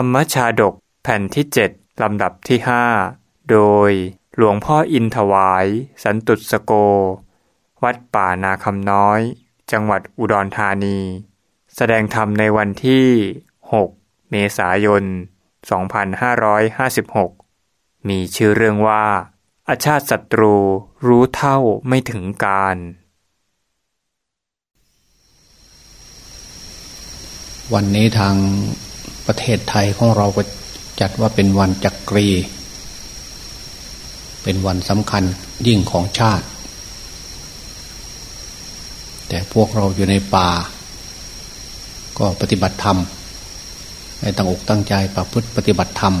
รรมชาดกแผ่นที่เจ็ดลำดับที่ห้าโดยหลวงพ่ออินถวาย สันตุสโก วัดป่านาคำน้อย จังหวัดอุดรธานี แสดงธรรมในวันที่ 6 เมษายน 2556 มีชื่อเรื่องว่า อาชาติศัตรูรู้เท่าไม่ถึงการ วันนี้ทาง ประเทศไทยของเราก็จัดว่าเป็นวันจักรี เป็นวันสำคัญยิ่งของชาติ แต่พวกเราอยู่ในป่า ก็ปฏิบัติธรรมให้ตั้งอกตั้งใจประพฤติปฏิบัติธรรม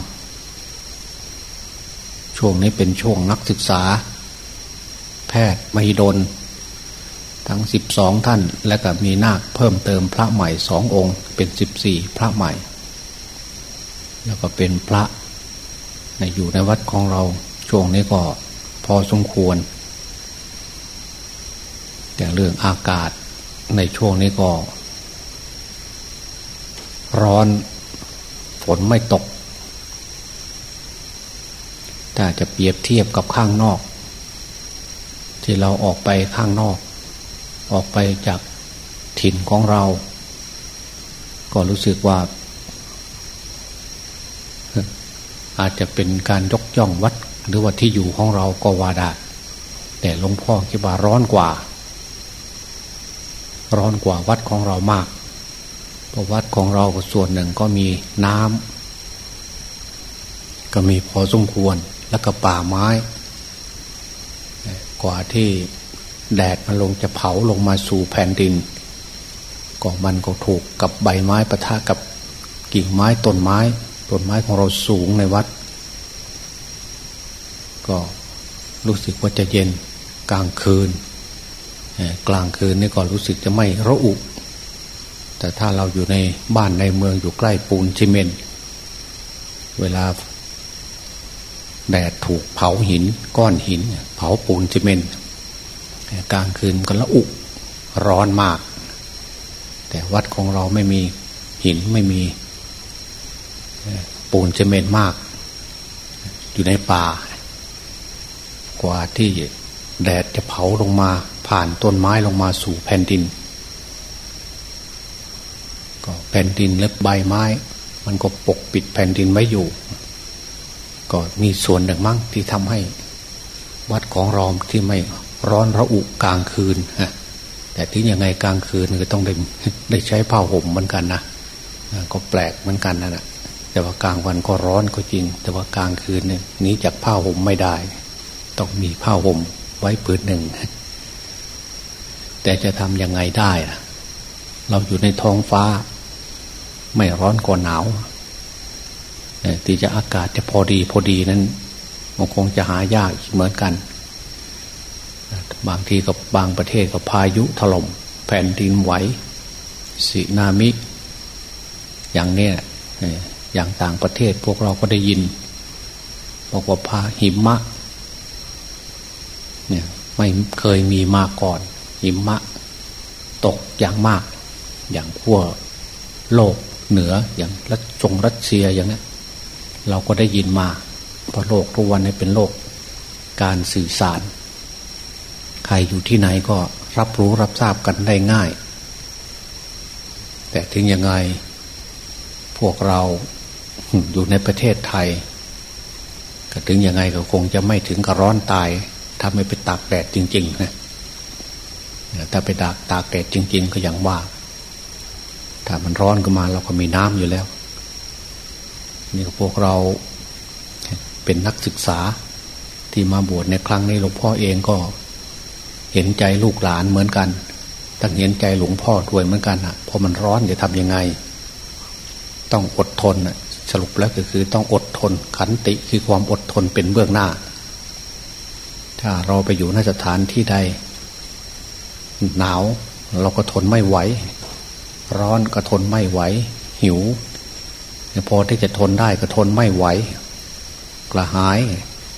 ช่วงนี้เป็นช่วงนักศึกษา แพทย์มหิดล ทั้งสิบสองท่าน และก็มีนาคเพิ่มเติมพระใหม่สององค์ เป็นสิบสี่พระใหม่ แล้วก็เป็นพระในอยู่ในวัดของเราช่วงนี้ก็พอสมควร แต่เรื่องอากาศในช่วงนี้ก็ ร้อนฝนไม่ตก ถ้าจะเปรียบเทียบกับข้างนอก ที่เราออกไปข้างนอก ออกไปจากถิ่นของเรา ก็รู้สึกว่า อาจจะเป็นการยกย่องวัด หรือว่าที่อยู่ของเราก็ว่าได้แต่หลวงพ่อคิดว่าร้อนกว่า ร้อนกว่าวัดของเรามากเพราะวัดของเราส่วนหนึ่งก็มีน้ำก็มีพอสมควรแล้วก็ป่าไม้ กว่าที่แดดมันลงจะเผาลงมาสู่แผ่นดินก็มันก็ถูกกับใบไม้ปะทะกับกิ่งไม้ต้นไม้ ต้นไม้ของเราสูงในวัด ก็รู้สึกว่าจะเย็นกลางคืน กลางคืนนี่ก็รู้สึกจะไม่ระอุ แต่ถ้าเราอยู่ในบ้านในเมืองอยู่ใกล้ปูนซีเมนเวลาแดดถูกเผาหินก้อนหิน เผาปูนซีเมนกลางคืนก็ละอุร้อนมาก แต่วัดของเราไม่มีหินไม่มี ปูนซีเมนมาก อยู่ในป่า กว่าที่แดดจะเผาลงมา ผ่านต้นไม้ลงมาสู่แผ่นดิน ก็แผ่นดินและใบไม้ มันก็ปกปิดแผ่นดินไว้อยู่ ก็มีส่วนหนึ่งมั้งที่ทำให้ วัดของเราที่ไม่ร้อนระอุกลางคืนฮะแต่ที่ยังไงกลางคืนก็ต้องได้ได้ใช้ผ้าห่มเหมือนกันนะก็แปลกเหมือนกันนะนะ แต่ว่ากลางวันก็ร้อนก็จริง แต่ว่ากลางคืนเนี่ยหนีจากผ้าห่มไม่ได้ ต้องมีผ้าห่มไว้ผืนหนึ่ง แต่จะทำยังไงได้ล่ะ เราอยู่ในท้องฟ้า ไม่ร้อนก็หนาวที่จะอากาศจะพอดีพอดีนั้นมันคงจะหายากเหมือนกัน บางทีกับบางประเทศกับพายุถล่มแผ่นดินไหวสึนามิ อย่างเนี้ย อย่างต่างประเทศพวกเราก็ได้ยิน บอกว่าพาหิมะเนี่ยไม่เคยมีมาก่อน หิมะ ตกอย่างมาก อย่างขั้วโลกเหนืออย่างรัสจงรัสเซียอย่างนี้เราก็ได้ยินมาเพราะโลกทุกวันนี้เป็นโลกการสื่อสาร ใครอยู่ที่ไหนก็รับรู้รับทราบกันได้ง่าย แต่ถึงยังไง พวกเรา อยู่ในประเทศไทย ก็ถึงยังไงก็คงจะไม่ถึงกับร้อนตาย ถ้าไม่ไปตากแดดจริงๆนะถ้าไปตากตากแดดจริง ๆ ก็อย่างว่า ถ้ามันร้อนก็มาเราก็มีน้ำอยู่แล้ว นี่พวกเราเป็นนักศึกษาที่มาบวชในครั้งนี้หลวงพ่อเองก็เห็นใจลูกหลานเหมือนกันตั้งเห็นใจหลวงพ่อด้วยเหมือนกันอะพอมันร้อนจะทำยังไง ต้องอดทนอะ สรุปแล้วก็คือต้องอดทน ขันติคือความอดทนเป็นเบื้องหน้า ถ้าเราไปอยู่ในสถานที่ใด หนาวเราก็ทนไม่ไหว ร้อนก็ทนไม่ไหว หิวพอที่จะทนได้ก็ทนไม่ไหว กระหาย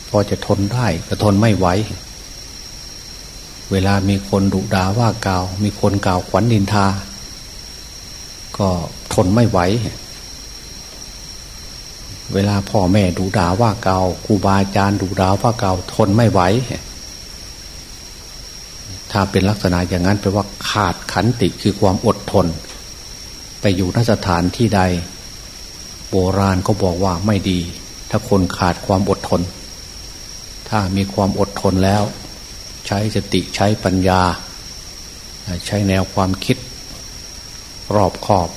พอจะทนได้ก็ทนไม่ไหว เวลามีคนดุด่าว่ากล่าว มีคนกล่าวขวัญนินทา ก็ทนไม่ไหว เวลาพ่อแม่ดูด่าว่าเกาครูบาอาจารย์ดูด่าว่าเกาทนไม่ไหว ถ้าเป็นลักษณะอย่างนั้นแปลว่าขาดขันติคือความอดทน ไปอยู่นสถานที่ใด โบราณก็บอกว่าไม่ดี ถ้าคนขาดความอดทน ถ้ามีความอดทนแล้ว ใช้สติใช้ปัญญา ใช้แนวความคิด รอบขอบ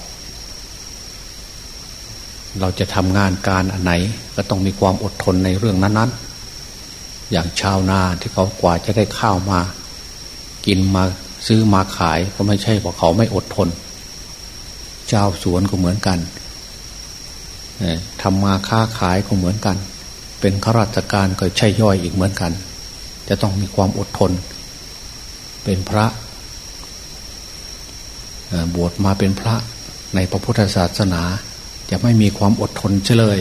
เราจะทำงานการอันไหน ก็ต้องมีความอดทนในเรื่องนั้นๆ อย่างชาวนาที่เขากว่าจะได้ข้าวมา กินมาซื้อมาขายก็ไม่ใช่ว่าเขาไม่อดทน เจ้าสวนก็เหมือนกันทำมาค้าขายก็เหมือนกัน เป็นข้าราชการก็ใช่ย่อยอีกเหมือนกัน จะต้องมีความอดทน เป็นพระบวชมาเป็นพระในพระพุทธศาสนา จะไม่มีความอดทนเฉลย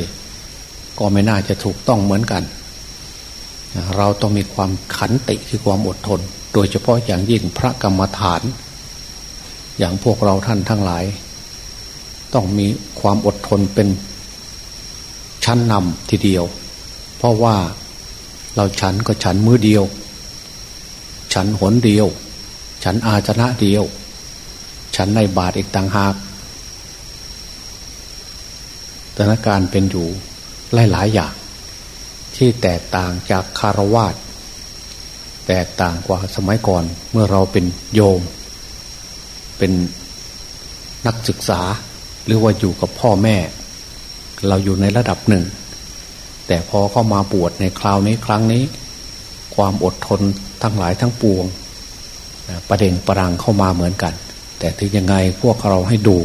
ก็ไม่น่าจะถูกต้องเหมือนกัน เราต้องมีความขันติคือความอดทน โดยเฉพาะอย่างยิ่งพระกรรมฐาน อย่างพวกเราท่านทั้งหลาย ต้องมีความอดทนเป็นชั้นนำทีเดียว เพราะว่าเราฉันก็ฉันมือเดียว ฉันหนเดียว ฉันอาชนะเดียว ฉันในบาทอีกต่างหาก ถานการณ์เป็นอยู่หลายๆอย่าง ที่แตกต่างจากคารวาสแตกต่างกว่าสมัยก่อนเมื่อเราเป็นโยม เป็นนักศึกษา หรือว่าอยู่กับพ่อแม่ เราอยู่ในระดับหนึ่ง แต่พอเข้ามาบวชในคราวนี้ครั้งนี้ ความอดทนทั้งหลายทั้งปวง ประเด็นประรังเข้ามาเหมือนกัน แต่ถึงยังไงพวกเราให้ดู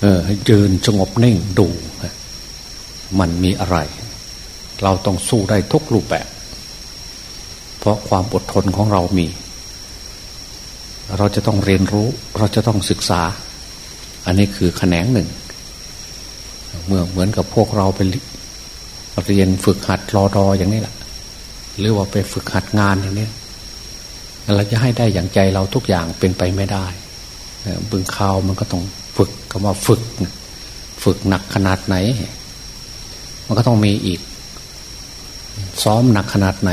เออยืนสงบนิ่งดู มันมีอะไร เราต้องสู้ได้ทุกรูปแบบ เพราะความอดทนของเรามี เราจะต้องเรียนรู้เราจะต้องศึกษา อันนี้คือแขนงหนึ่ง เมื่อเหมือนกับพวกเราไปเรียนฝึกหัดรอรออย่างนี้แหละหรือว่าไปฝึกหัดงานอย่างนี้เราจะให้ได้อย่างใจเราทุกอย่างเป็นไปไม่ได้บึงข่าวมันก็ต้อง ฝึกคำว่าฝึก ฝึกหนักขนาดไหน มันก็ต้องมีอีก ซ้อมหนักขนาดไหน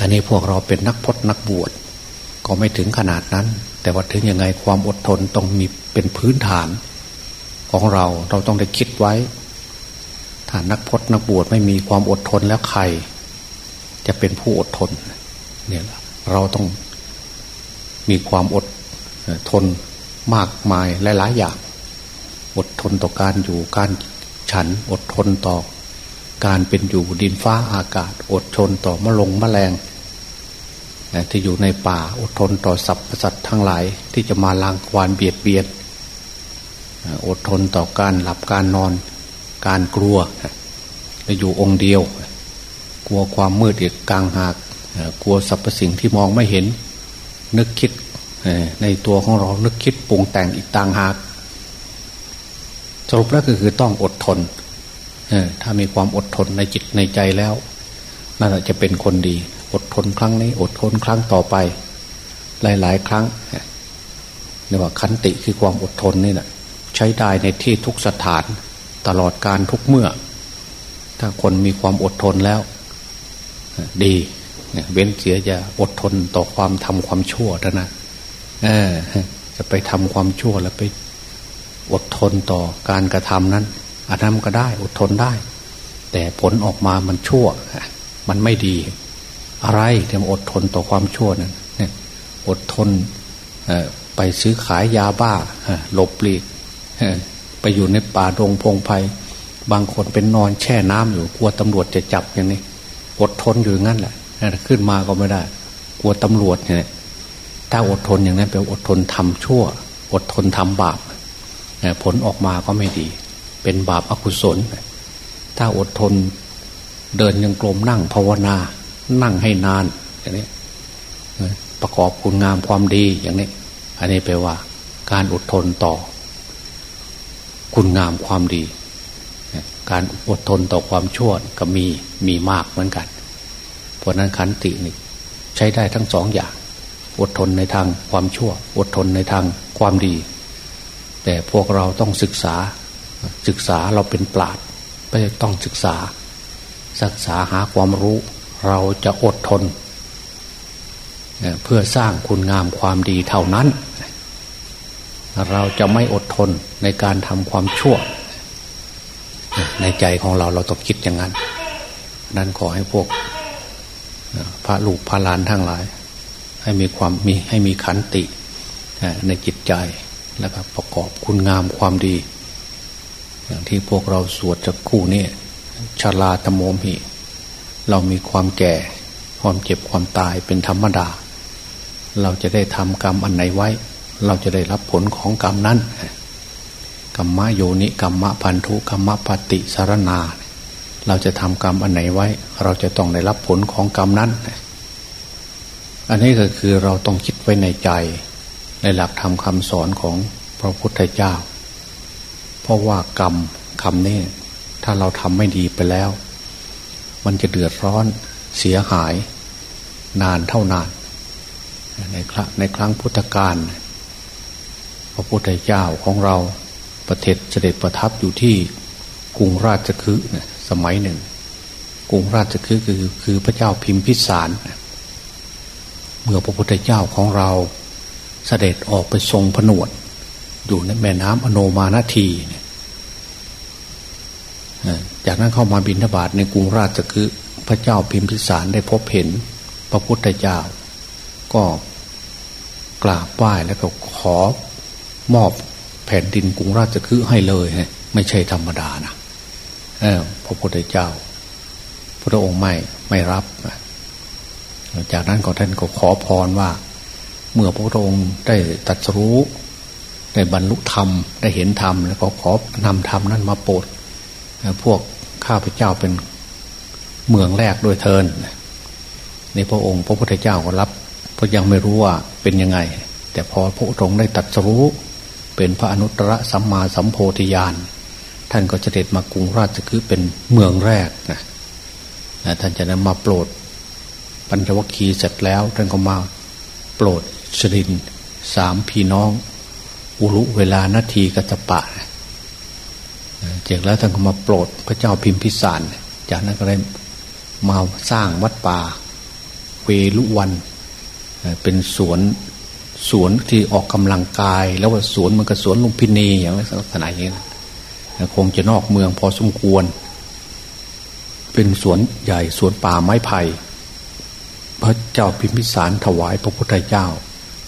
อันนี้พวกเราเป็นนักพจนักบวชก็ไม่ถึงขนาดนั้น แต่ว่าถึงยังไงความอดทนต้องมีเป็นพื้นฐาน ของเราเราต้องได้คิดไว้ ถ้านักพจนักบวชไม่มีความอดทนแล้วใคร จะเป็นผู้อดทนเนี่ยเราต้องมีความอดทน มากมายหลายๆอย่าง อดทนต่อการอยู่การฉันอดทนต่อ การเป็นอยู่ดินฟ้าอากาศ อดทนต่อมะลงมะแรงที่อยู่ในป่าอดทนต่อสัตว์สัตว์ทั้งหลายที่จะมาลางควานเบียดเบียนอดทนต่อการหลับการนอน การกลัวอยู่องค์เดียว กลัวความมืดอีกกลางหากกลัวสรรพสิ่งที่มองไม่เห็น นึกคิด ในตัวของเรานึกคิดปรุงแต่งอีกต่างหากสรุปแล้วก็คือต้องอดทนถ้ามีความอดทนในจิตในใจแล้วน่าจะเป็นคนดี อดทนครั้งนี้ อดทนครั้งต่อไป หลาย ๆ ครั้งเรียกว่าขันติคือความอดทนนี่แหละใช้ได้ในที่ทุกสถานตลอดการทุกเมื่อ ถ้าคนมีความอดทนแล้ว ดีเว้นเสียจะอดทนต่อความทำความชั่วเท่านั้น เออ จะไปทำความชั่วแล้วไปอดทนต่อการกระทำนั้นอาทำก็ได้อดทนได้ แต่ผลออกมามันชั่ว มันไม่ดี อะไรที่มันอดทนต่อความชั่วนั้นเนี่ยอดทนไปซื้อขายยาบ้าหลบหลีกไปอยู่ในป่าดงพงไพ่บางคนเป็นนอนแช่น้ำอยู่กลัวตำรวจจะจับอย่างนี้ อดทนอยู่งั้นแหละขึ้นมาก็ไม่ได้ กลัวตำรวจเนี่ย ถ้าอดทนอย่างนั้นแปลอดทนทำชั่ว อดทนทำบาปผลออกมาก็ไม่ดี เป็นบาปอกุศล ถ้าอดทนเดินยังกลมนั่งภาวนา นั่งให้นานอย่างนี้ประกอบคุณงามความดีอย่างนี้ อันนี้แปลว่าการอดทนต่อ คุณงามความดี การอดทนต่อความชั่วก็มีมีมากเหมือนกัน เพราะนั้นขันตินี่ใช้ได้ทั้งสองอย่าง อดทนในทางความชั่ว อดทนในทางความดี แต่พวกเราต้องศึกษาศึกษาเราเป็นปราดไม่ต้องศึกษา ศึกษาหาความรู้ เราจะอดทน เพื่อสร้างคุณงามความดีเท่านั้น เราจะไม่อดทนในการทำความชั่ว ในใจของเราเราต้องคิดอย่างนั้น นั้นขอให้พวกพระลูกพระลานทั้งหลาย ให้มีความมีให้มีขันติในจิตใจแล้วก็ประกอบคุณงามความดี อย่างที่พวกเราสวดจากคู่นี้ชาลาตโมมหิเรามีความแก่ ความเจ็บความตายเป็นธรรมดา เราจะได้ทำกรรมอันไหนไว้ เราจะได้รับผลของกรรมนั้นกรรมะโยนิกรรมะพันธุกรรมะปฏิสารนา เราจะทำกรรมอันไหนไว้ เราจะต้องได้รับผลของกรรมนั้น อันนี้ก็คือเราต้องคิดไว้ในใจ ในหลักธรรมคำสอนของพระพุทธเจ้า เพราะว่ากรรมคำนี้ถ้าเราทำไม่ดีไปแล้ว มันจะเดือดร้อนเสียหาย นานเท่านาน ในครั้งในครั้งพุทธกาลพระพุทธเจ้าของเราประเทศเสด็จประทับอยู่ที่กรุงราชคฤห์สมัยหนึ่ง กรุงราชคฤห์คือคือพระเจ้าพิมพิสาร เมื่อพระพุทธเจ้าของเราเสด็จออกไปทรงผนวด อยู่ในแม่น้ำอโนมานาทีจากนั้นเข้ามาบินทบาทในกรุงราชคือ พระเจ้าพิมพิสารได้พบเห็น พระพุทธเจ้า ก็กราบไหว้แล้วก็ขอมอบแผ่นดินกรุงราชคือให้เลยไม่ใช่ธรรมดานะพระพุทธเจ้า พระองค์ไม่ไม่รับ จากนั้นก็ท่านก็ขอพรว่า เมื่อพระองค์ได้ตัดรู้ได้บรรลุธรรมได้เห็นธรรม แล้วก็ขอนำธรรมนั้นมาโปรดพวกข้าพเจ้าเป็นเมืองแรกโดยเทินในพระองค์พระพุทธเจ้าก็รับเพราะยังไม่รู้ว่าเป็นยังไง แต่พอพระองค์ได้ตัดรู้เป็นพระอนุตตรสัมมาสัมโพธิญาณท่านก็จะเด็ดมากรุงราชคือเป็นเมืองแรกนะท่านจะนำมาโปรด ปัญจวัคคีย์เสร็จแล้วท่านก็มาโปรดสรินสามพี่น้อง อุรุเวลานาทีกัตปะจากแล้วท่านก็มาโปรดพระเจ้าพิมพิสาร จากนั้นก็ได้มาสร้างวัดป่า เวลุวัน เป็นสวนสวนที่ออกกำลังกาย แล้วว่าสวนมันก็สวนลุงพินีอย่างลักษณะอย่างนี้คงจะนอกเมืองพอสมควร เป็นสวนใหญ่สวนป่าไม้ไผ่ พระเจ้าพิมพิสารถวายพระพุทธเจ้า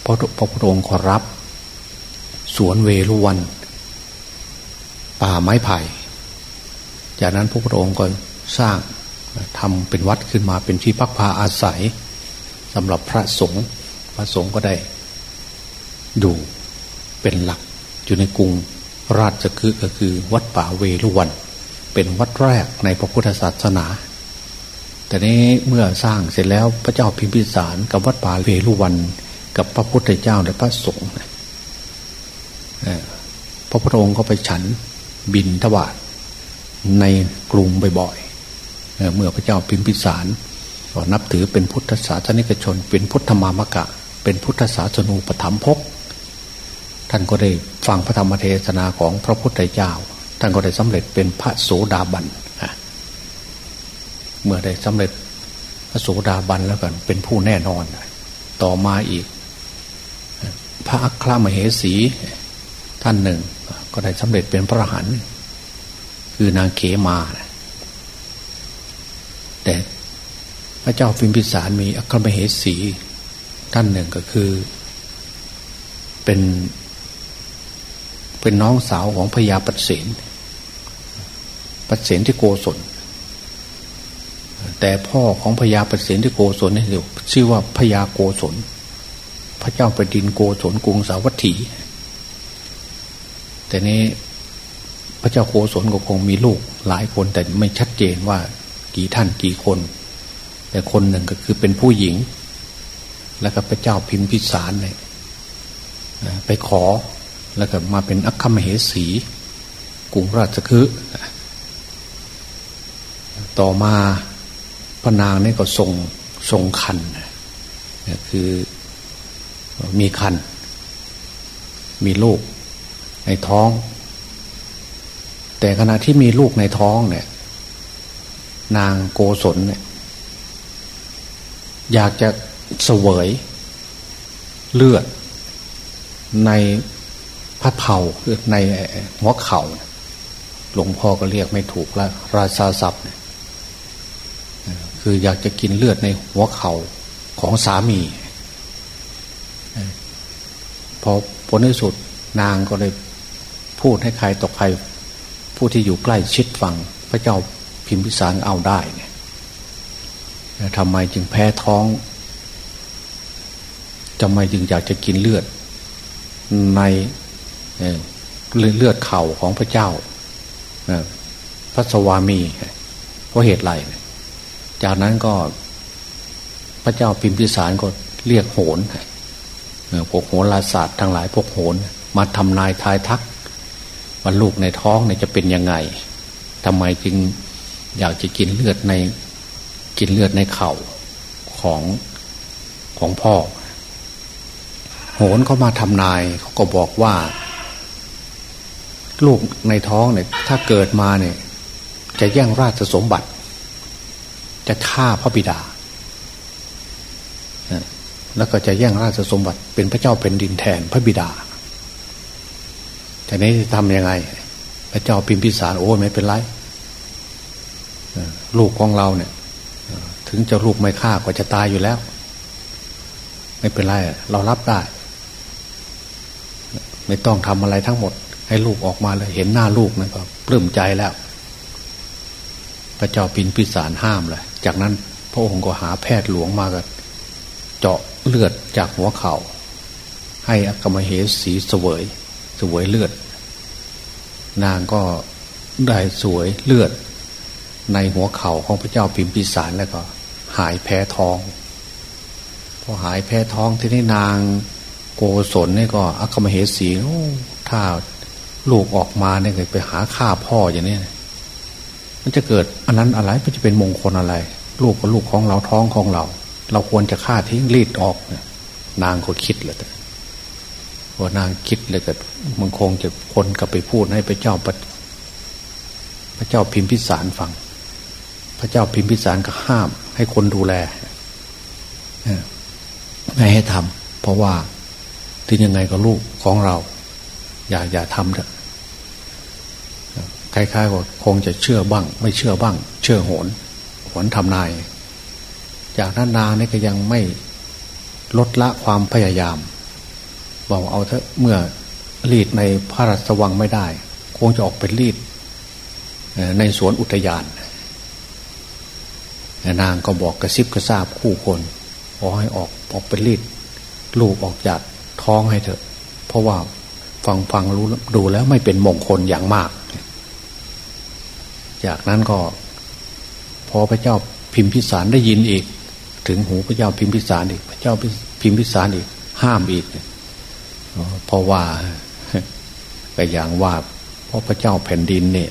พระพระพุทธองค์ขอรับ สวนเวรุวัน ป่าไม้ไผ่ จากนั้นพระพุทธองค์ก็สร้างทำเป็นวัดขึ้นมาเป็นที่พักพาอาศัยสำหรับพระสงฆ์พระสงฆ์ก็ได้ ดูเป็นหลักอยู่ในกรุงราชคือก็คือวัดป่าเวรุวัน เป็นวัดแรกในพระพุทธศาสนา แต่นี้เมื่อสร้างเสร็จแล้วพระเจ้าพิมพิสารกับวัดป่าเวรุวัน กับพระพุทธเจ้าและพระสงฆ์พระพุทธองค์ก็ไปฉันบินทบาทในกรุงบ่อยๆเมื่อพระเจ้าพิมพิสารก็นับถือเป็นพุทธศาสนิกชน เป็นพุทธมามกะ เป็นพุทธศาสนูปถัมภกท่านก็ได้ฟังพระธรรมเทศนาของพระพุทธเจ้า ท่านก็ได้สำเร็จเป็นพระโสดาบัน เมื่อได้สำเร็จพระโสดาบันแล้วกัน เป็นผู้แน่นอน ต่อมาอีก พระอัครมเหสีท่านหนึ่ง ก็ได้สำเร็จเป็นพระหันคือนางเขมา แต่พระเจ้าฟิมพิสารมีอัครมเหสีท่านหนึ่งก็คือ เป็น เป็นน้องสาวของพญาปเสนปเสนที่โกศล แต่พ่อของพญาปัสเสนที่โกศลนี่ชื่อว่าพญาโกศล พระเจ้าแผ่นดินโกศลกรุงสาวัตถี แต่นี้พระเจ้าโกศลก็คงมีลูกหลายคนแต่ไม่ชัดเจนว่ากี่ท่านกี่คน แต่คนหนึ่งก็คือเป็นผู้หญิง แล้วก็พระเจ้าพิมพิสารเนี่ยไปขอแล้วก็มาเป็นอัคคมเหสีกรุงราชคฤห์ต่อมา ระนางนี่ก็ทรงทรงคันคือมีคัน มีลูกในท้อง แต่ขณะที่มีลูกในท้องเนี่ย นางโกศลเนี่ย อยากจะเสวยเลือดในพระเผาคือในหัวเขา่าหลวงพ่อก็เรียกไม่ถูกแล้ว ราชาศัพท์เนี่ย คืออยากจะกินเลือดในหัวเข่าของสามีพอผลที่สุดนางก็เลยพูดให้ใครต่อใคร ผู้ที่อยู่ใกล้ชิดฟัง พระเจ้าพิมพิสารเอาได้เนี่ยทำไมจึงแพ้ท้องทำไมจึงอยากจะกินเลือด ในเลือดเข่าของพระเจ้าพระสวามี เพราะเหตุไร จากนั้นก็พระเจ้าพิมพิสารก็เรียกโหนพวกโหราศาสตร์ทั้งหลายพวกโหนมาทำนายทายทักว่าลูกในท้องเนี่ยจะเป็นยังไงทำไมจึงอยากจะกินเลือดในกินเลือดในเข่าของของพ่อ โหนเขามาทำนายเขาก็บอกว่า ลูกในท้องเนี่ยถ้าเกิดมาเนี่ย จะแย่งราชสมบัติ จะฆ่าพระบิดา แล้วก็จะแย่งราชสมบัติเป็นพระเจ้าเป็นดินแทนพระบิดาแต่นี้จะทำยังไง พระเจ้าพิมพิสารโอ้ไม่เป็นไรลูกของเราเนี่ย ถึงจะลูกไม่ฆ่าก็จะตายอยู่แล้ว ไม่เป็นไรเรารับได้ ไม่ต้องทำอะไรทั้งหมด ให้ลูกออกมาเลยเห็นหน้าลูกนั่นก็ปลื้มใจแล้ว พระเจ้าพินพิสารห้ามเลยจากนั้นพระองค์ก็หาแพทย์หลวงมากันเจาะเลือดจากหัวเขา่าให้อกรมเหสีเสวยสวยเลือด นางก็ได้สวยเลือด ในหัวเข่าของพระเจ้าพิมพิสารแล้วก็ หายแพ้ท้องพอหายแพ้ท้องที่นี่นางโกศลนี่ก็อัคมเหสีถ้าลูกออกมาเนี่ยไปหาฆ่าพ่ออย่างนี้ มันจะเกิดอันนั้นอะไรมันจะเป็นมงคลอะไร ลูกกับลูกของเราท้องของเรา เราควรจะฆ่าทิ้งรีดออกเนี่ยนางก็คิดเลยว่านางคิดเลยก็มันคงจะคนกลับไปพูดให้พระเจ้าพระเจ้าพิมพิสารฟัง พระเจ้าพิมพิสารก็ห้าม ให้คนดูแลไม่ให้ทำเพราะว่าที่ยังไงก็ลูกของเรา อย่าอย่าทำเถอะ คล้ายๆว่าคงจะเชื่อบ้าง ไม่เชื่อบ้าง เชื่อโหนหวนทำนาย จากนั้นนานี่ก็ยังไม่ลดละความพยายาม บอกเอาเถอะเมื่อรีดในพระราชวังไม่ได้ คงจะออกไปรีดในสวนอุทยาน นางก็บอกกระซิบกระซาบคู่คนขอให้ออกออกไปรีดลูกออกจากท้องให้เถอะ เพราะว่าฟังฟังรู้ดูแล้วไม่เป็นมงคลอย่างมาก จากนั้นก็ พอพระเจ้าพิมพิสารได้ยินอีก ถึงหูพระเจ้าพิมพิสารอีก พระเจ้าพิมพิสารอีก ห้ามอีกเพราะว่าก็อย่างว่าเพราะพระเจ้าแผ่นดินเนี่ย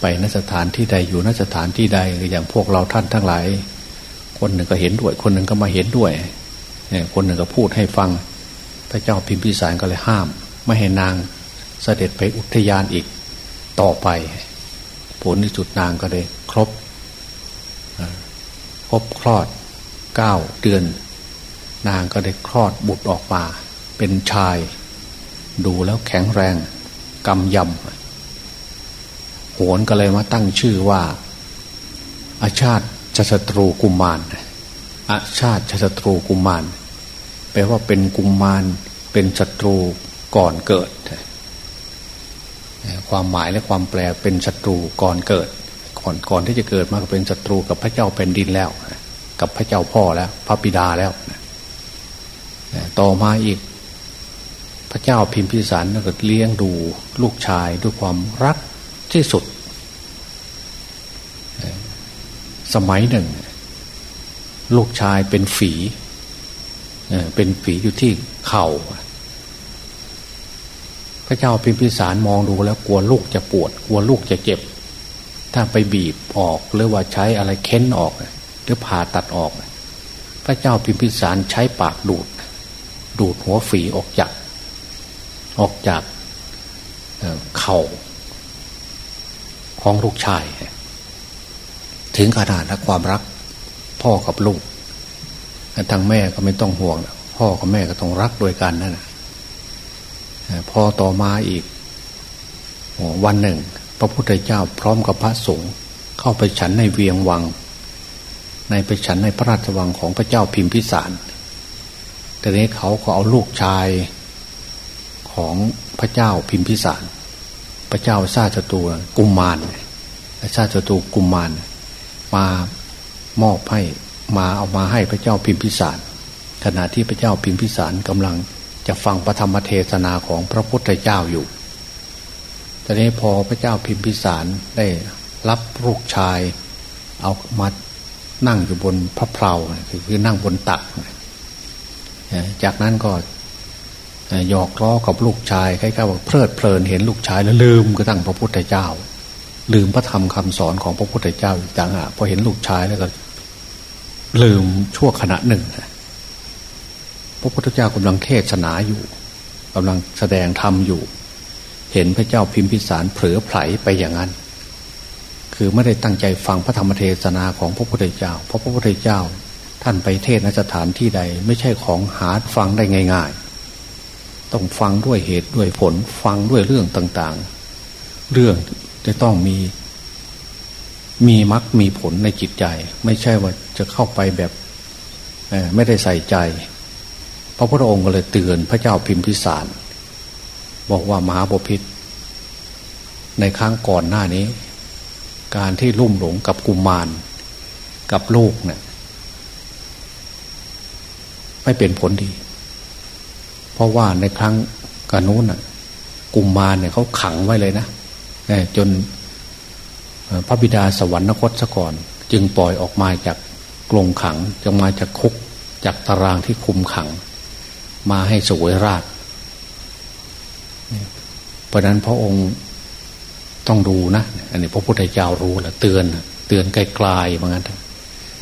ไปนสถานที่ใดอยู่นสถานที่ใดอย่างพวกเราท่านทั้งหลาย คนหนึ่งก็เห็นด้วย คนหนึ่งก็มาเห็นด้วยคนหนึ่งก็พูดให้ฟัง พระเจ้าพิมพิสารก็เลยห้าม ไม่ให้นางเสด็จไปอุทยานอีกต่อไป ผลที่สุดนางก็เลยครบครบคลอดเก้าเดือน นางก็ได้คลอดบุตรออกมา เป็นชาย ดูแล้วแข็งแรงกำยำโหนก็เลยมาตั้งชื่อว่า อาชาติชศัตรูกุมมารอาชาติชศัตรูกุมมารแปลว่าเป็นกุมมารเป็นศัตรูก่อนเกิด ความหมายและความแปลเป็นศัตรูก่อนเกิด ก่อนก่อนที่จะเกิดมาก็เป็นศัตรูกับพระเจ้าแผ่นดินแล้ว กับพระเจ้าพ่อแล้ว พระบิดาแล้วต่อมาอีก พระเจ้าพิมพิสารก็เลี้ยงดูลูกชายด้วยความรักที่สุด สมัยหนึ่ง ลูกชายเป็นฝีเป็นฝีอยู่ที่เข่า พระเจ้าพิมพิสารมองดูแล้วกลัวลูกจะปวด กลัวลูกจะเจ็บ ถ้าไปบีบออกหรือว่าใช้อะไรเค้นออก หรือผ่าตัดออก พระเจ้าพิมพิสารใช้ปากดูด ดูดหัวฝีออกจาก ออกจากเข่าของลูกชาย ถึงขนาดและความรัก พ่อกับลูกทางแม่ก็ไม่ต้องห่วง พ่อกับแม่ก็ต้องรักโดยกันนั่นแหะ พอต่อมาอีกวันหนึ่ง พระพุทธเจ้าพร้อมกับพระสงฆ์เข้าไปฉันในเวียงวัง ในไปฉันในพระราชวังของพระเจ้าพิมพิสารแต่นี้เขาก็เอาลูกชายของพระเจ้าพิมพิสาร พระเจ้าซาจตูกุมมารซาจตูกุมมารมามอบให้มาเอามาให้พระเจ้าพิมพิสารขณะที่พระเจ้าพิมพิสารกำลัง จะฟังพระธรรมเทศนาของพระพุทธเจ้าอยู่ตอนนี้พอพระเจ้าพิมพิสารได้รับลูกชายเอามานั่งอยู่บนพระเพลาคือนั่งบนตัก จากนั้นก็หยอกล้อกับลูกชายใกล้ๆว่าเพลิดเพลินเห็นลูกชายแล้วลืมก็ตั้งพระพุทธเจ้า ลืมพระธรรมคำสอนของพระพุทธเจ้าอีกต่างหากพอเห็นลูกชายแล้วก็ ลืมชั่วขณะหนึ่งพ ระพุทธเจ้ากำลังเทศนาอยู่กำลังแสดงธรรมอยู่ เห็นพระเจ้าพิมพิสารเผลอไผลไปอย่างนั้น คือไม่ได้ตั้งใจฟังพระธรรมเทศนาของพระพุทธเจ้า เพราะพระพุทธเจ้า ท่านไปเทศนสถานที่ใด ไม่ใช่ของหาฟังได้ง่าย ๆ ต้องฟังด้วยเหตุด้วยผลฟังด้วยเรื่องต่างๆ เรื่องจะต้องมีมีมรรคมีผลในจิตใจ ไม่ใช่ว่าจะเข้าไปแบบไม่ได้ใส่ใจ พระพุทธองค์ก็เลยเตือนพระเจ้าพิมพิสาร บอกว่ามหาบพิษในครั้งก่อนหน้านี้ การที่ลุ่มหลงกับกุมารกับลูกเนี่ยไม่เป็นผลดี เพราะว่าในครั้งกานู้นน่ะ กุมมารเนี่ยเขาขังไว้เลยนะจนพระบิดาสวรรคตซะก่อน จึงปล่อยออกมาจากกรงขังจะมาจากคุกจากตารางที่คุมขัง มาให้สวยราชเพราะนั้นพระองค์ต้องดูนะ อันนี้พระพุทธเจ้ารู้แหละเตือนเตือนไกลๆเหมือนกัน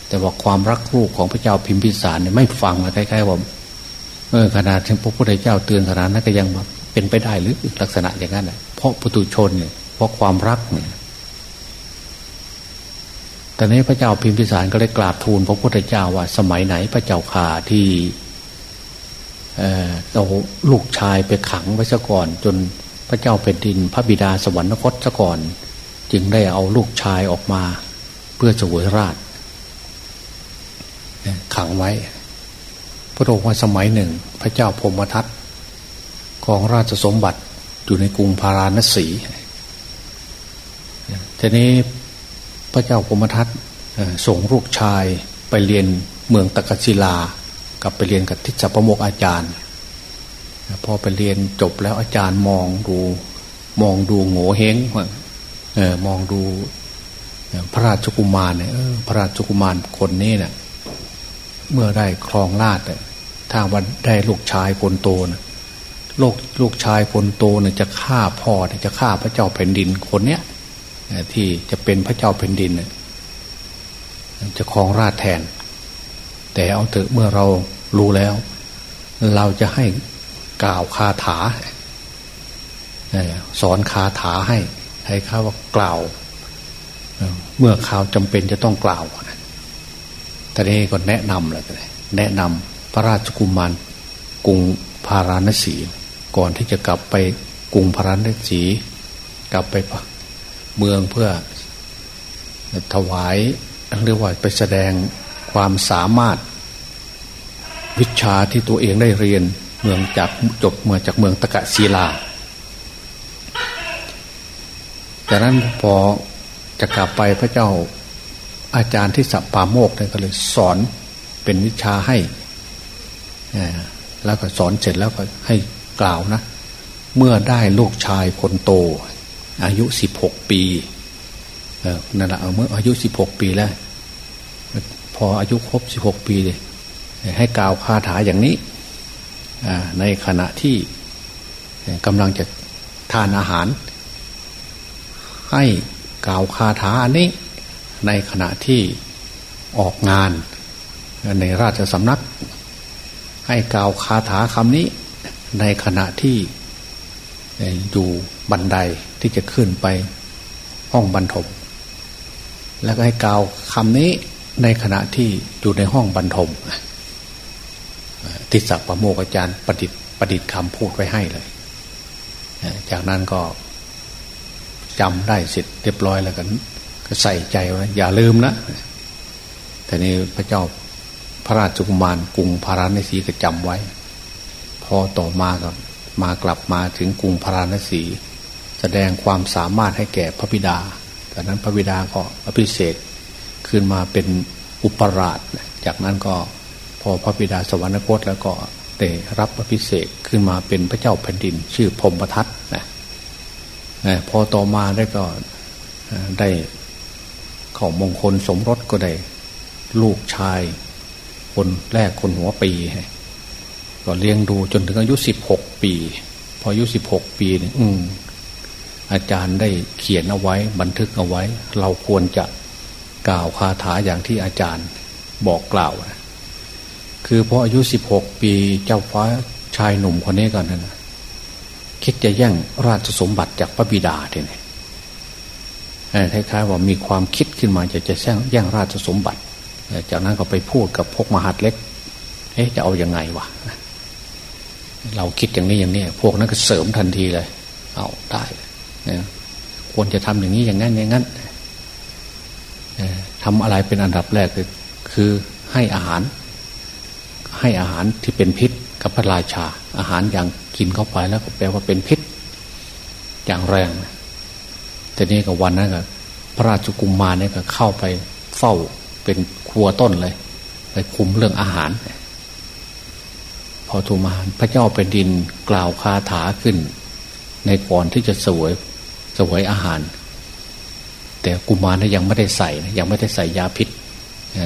แต่ว่าความรักลูกของพระเจ้าพิมพิสารเนี่ยไม่ฟังนะใกล้ๆว่าเออขนาดที่พระพุทธเจ้าเตือนขนาดนั้นก็ยังเป็นไปได้หรือลักษณะอย่างนั้นเพราะปุตุชนเนี่ยเพราะความรักเนี่ยแต่นี้พระเจ้าพิมพิสารก็เลยกราบทูลพระพุทธเจ้าว่าสมัยไหนพระเจ้าข่าที่ เอาลูกชายไปขังไว้ซะก่อน จนพระเจ้าเป็นดินพระบิดาสวรรคตซะก่อน จึงได้เอาลูกชายออกมา เพื่อจะวยราชขังไว้ พระองค์ว่าสมัยหนึ่ง พระเจ้าพมทัตของราชสมบัติอยู่ในกรุงพาราณสีทีนี้พระเจ้าพมทัตส่งลูกชายไปเรียนเมืองตะกศิลา กลับไปเรียนกับทิศประโมกอาจารย์พอไปเรียนจบแล้วอาจารย์มองดูมองดูโง่เฮงเออมองดูพระราชกุมารเนี่ยพระราชกุมารคนนี้เนี่ยเมื่อได้ครองราชถ้าวันได้ลูกชายคนโตนะลูกลูกชายคนโตเนี่ยจะฆ่าพ่อจะฆ่าพระเจ้าแผ่นดินคนเนี้ยที่จะเป็นพระเจ้าแผ่นดินจะครองราชแทน แต่เอาเถอะเมื่อเรารู้แล้ว เราจะให้กล่าวคาถาสอนคาถาให้ ให้ข้าว่ากล่าว เมื่อข่าวจำเป็นจะต้องกล่าวแต่นี้ก็แนะนำเลยแนะนำพระราชกุมารกรุงพาราณสี ก่อนที่จะกลับไปกรุงพาราณสี กลับไปเมืองเพื่อถวายเรียกว่าไปแสดง ความสามารถ วิชาที่ตัวเองได้เรียนเมืองจากจบเมื่อจากเมืองตะกะศิลาจากนั้นพอจะกลับไปพระเจ้าอาจารย์ที่สัปปาโมกเนี่ยก็เลยสอนเป็นวิชาให้ แล้วก็สอนเสร็จแล้วก็ให้กล่าวนะ เมื่อได้ลูกชายคนโต อายุสิบหกปีนั่นแหละเมื่ออายุสิบหกปีแล้ว ออายุครบสิบหกปีให้กล่าวคาถาอย่างนี้ในขณะที่กำลังจะทานอาหาร ให้กล่าวคาถาอันนี้ ในขณะที่ออกงานในราชสำนัก ให้กล่าวคาถาคำนี้ ในขณะที่อยู่บันไดที่จะขึ้นไปห้องบรรทมแล้วก็ให้กล่าวคำนี้ ในขณะที่อยู่ในห้องบรรทมทิศประโมกอาจารย์ประดิษฐ์ประดิษฐ์คำพูดไว้ให้เลย จากนั้นก็จำได้เสร็จเรียบร้อยแล้วกันก็ใส่ใจไว้อย่าลืมนะแต่นี้พระเจ้าพระราชกุมารกรุงพาราณสีก็จำไว้ พอต่อมาก็มากลับมาถึงกรุงพาราณสี แสดงความสามารถให้แก่พระบิดาจากนั้นพระบิดาก็อภิเษก ขึ้นมาเป็นอุปราช จากนั้นก็พอพระบิดาสวรรคตแล้วก็ได้รับอภิเษกขึ้นมาเป็นพระเจ้าแผ่นดิน ชื่อพรมทัตนะพอต่อมาได้ก็ได้ของมงคลสมรสก็ได้ ลูกชาย คนแรกคนหัวปี ก็เลี้ยงดูจนถึงอายุสิบหกปี พออายุสิบหกปีเนี่ยอาจารย์ได้เขียนเอาไว้ บันทึกเอาไว้ เราควรจะ กล่าวคาถาอย่างที่อาจารย์บอกกล่าวนะคือพออายุสิบหกปีเจ้าฟ้าชายหนุ่มคนนี้ก่อนนะคิดจะแย่งราชสมบัติจากพระบิดาทีนี้คล้ายๆว่ามีความคิดขึ้นมาจะจะแย่งราชสมบัติ จากนั้นก็ไปพูดกับพวกมหาดเล็กเอ๊ะจะเอาอยัางไงวะเราคิดอย่างนี้อย่างนี้พวกนั้นก็เสริมทันทีเลย เอาได้ควรจะทำอย่างนี้อย่างนั้นอย่างนั้น ทำอะไรเป็นอันดับแรกคือให้อาหาร ให้อาหารที่เป็นพิษกับพระราชา อาหารอย่างกินเข้าไปแล้วก็แปลว่าเป็นพิษ อย่างแรงแต่นี้กับวันนั้นก็พระราชกุมมารเนี่ยก็เข้าไปเฝ้าเป็นครัวต้นเลย ไปคุมเรื่องอาหาร พอทูมาพระเจ้าเป็นดินกล่าวคาถาขึ้น ในก่อนที่จะสวยสวยอาหาร แต่กุมารนั้นยังไม่ได้ใส่ยังไม่ได้ใส่ยาพิษ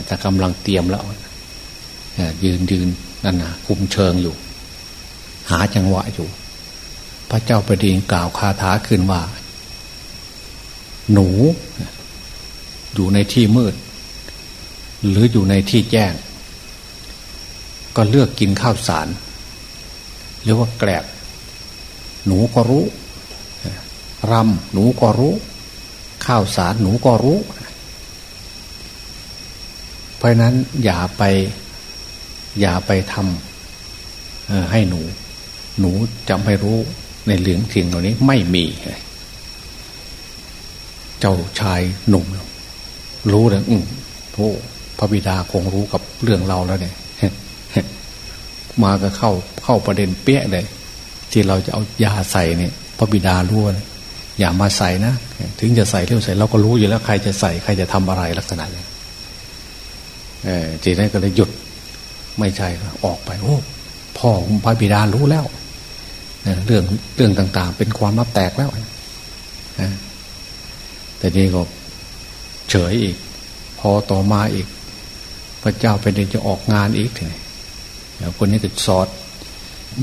แต่กำลังเตรียมแล้วยืนยืนนั่นนะคุมเชิงอยู่ หาจังหวะอยู่ พระเจ้าประดินกล่าวคาถาขึ้นว่า หนู อยู่ในที่มืด หรืออยู่ในที่แจ้ง ก็เลือกกินข้าวสาร หรือว่าแกลบหนูก็รู้รำหนูก็รู้ ข้าวสารหนูก็รู้ เพราะนั้นอย่าไป อย่าไปทำให้หนู หนูจำให้รู้ในเหลืองสิ่งเหล่านี้ไม่มี เจ้าชายหนุ่ม รู้เลยอืมโอ้พระบิดาคงรู้กับเรื่องเราแล้วเนี่ยมาก็เข้าเข้าประเด็นเปี้ยเลย ที่เราจะเอายาใส่เนี่ยพระบิดารู้เลย อย่ามาใส่นะ ถึงจะใส่เรื่องใส่เราก็รู้อยู่แล้ว ใครจะใส่ใครจะทำอะไรลักษณะนี้เออจีนั้นก็เลยหยุดไม่ใช่ออกไป โอ้พ่อพระบิดารู้แล้วเรื่องเรื่องต่าง ๆ เป็นความลับแตกแล้วแต่นี้ก็เฉยอีก พอต่อมาอีก พระเจ้าเป็นดินจะออกงานอีกเลยคนนี้ก็สอด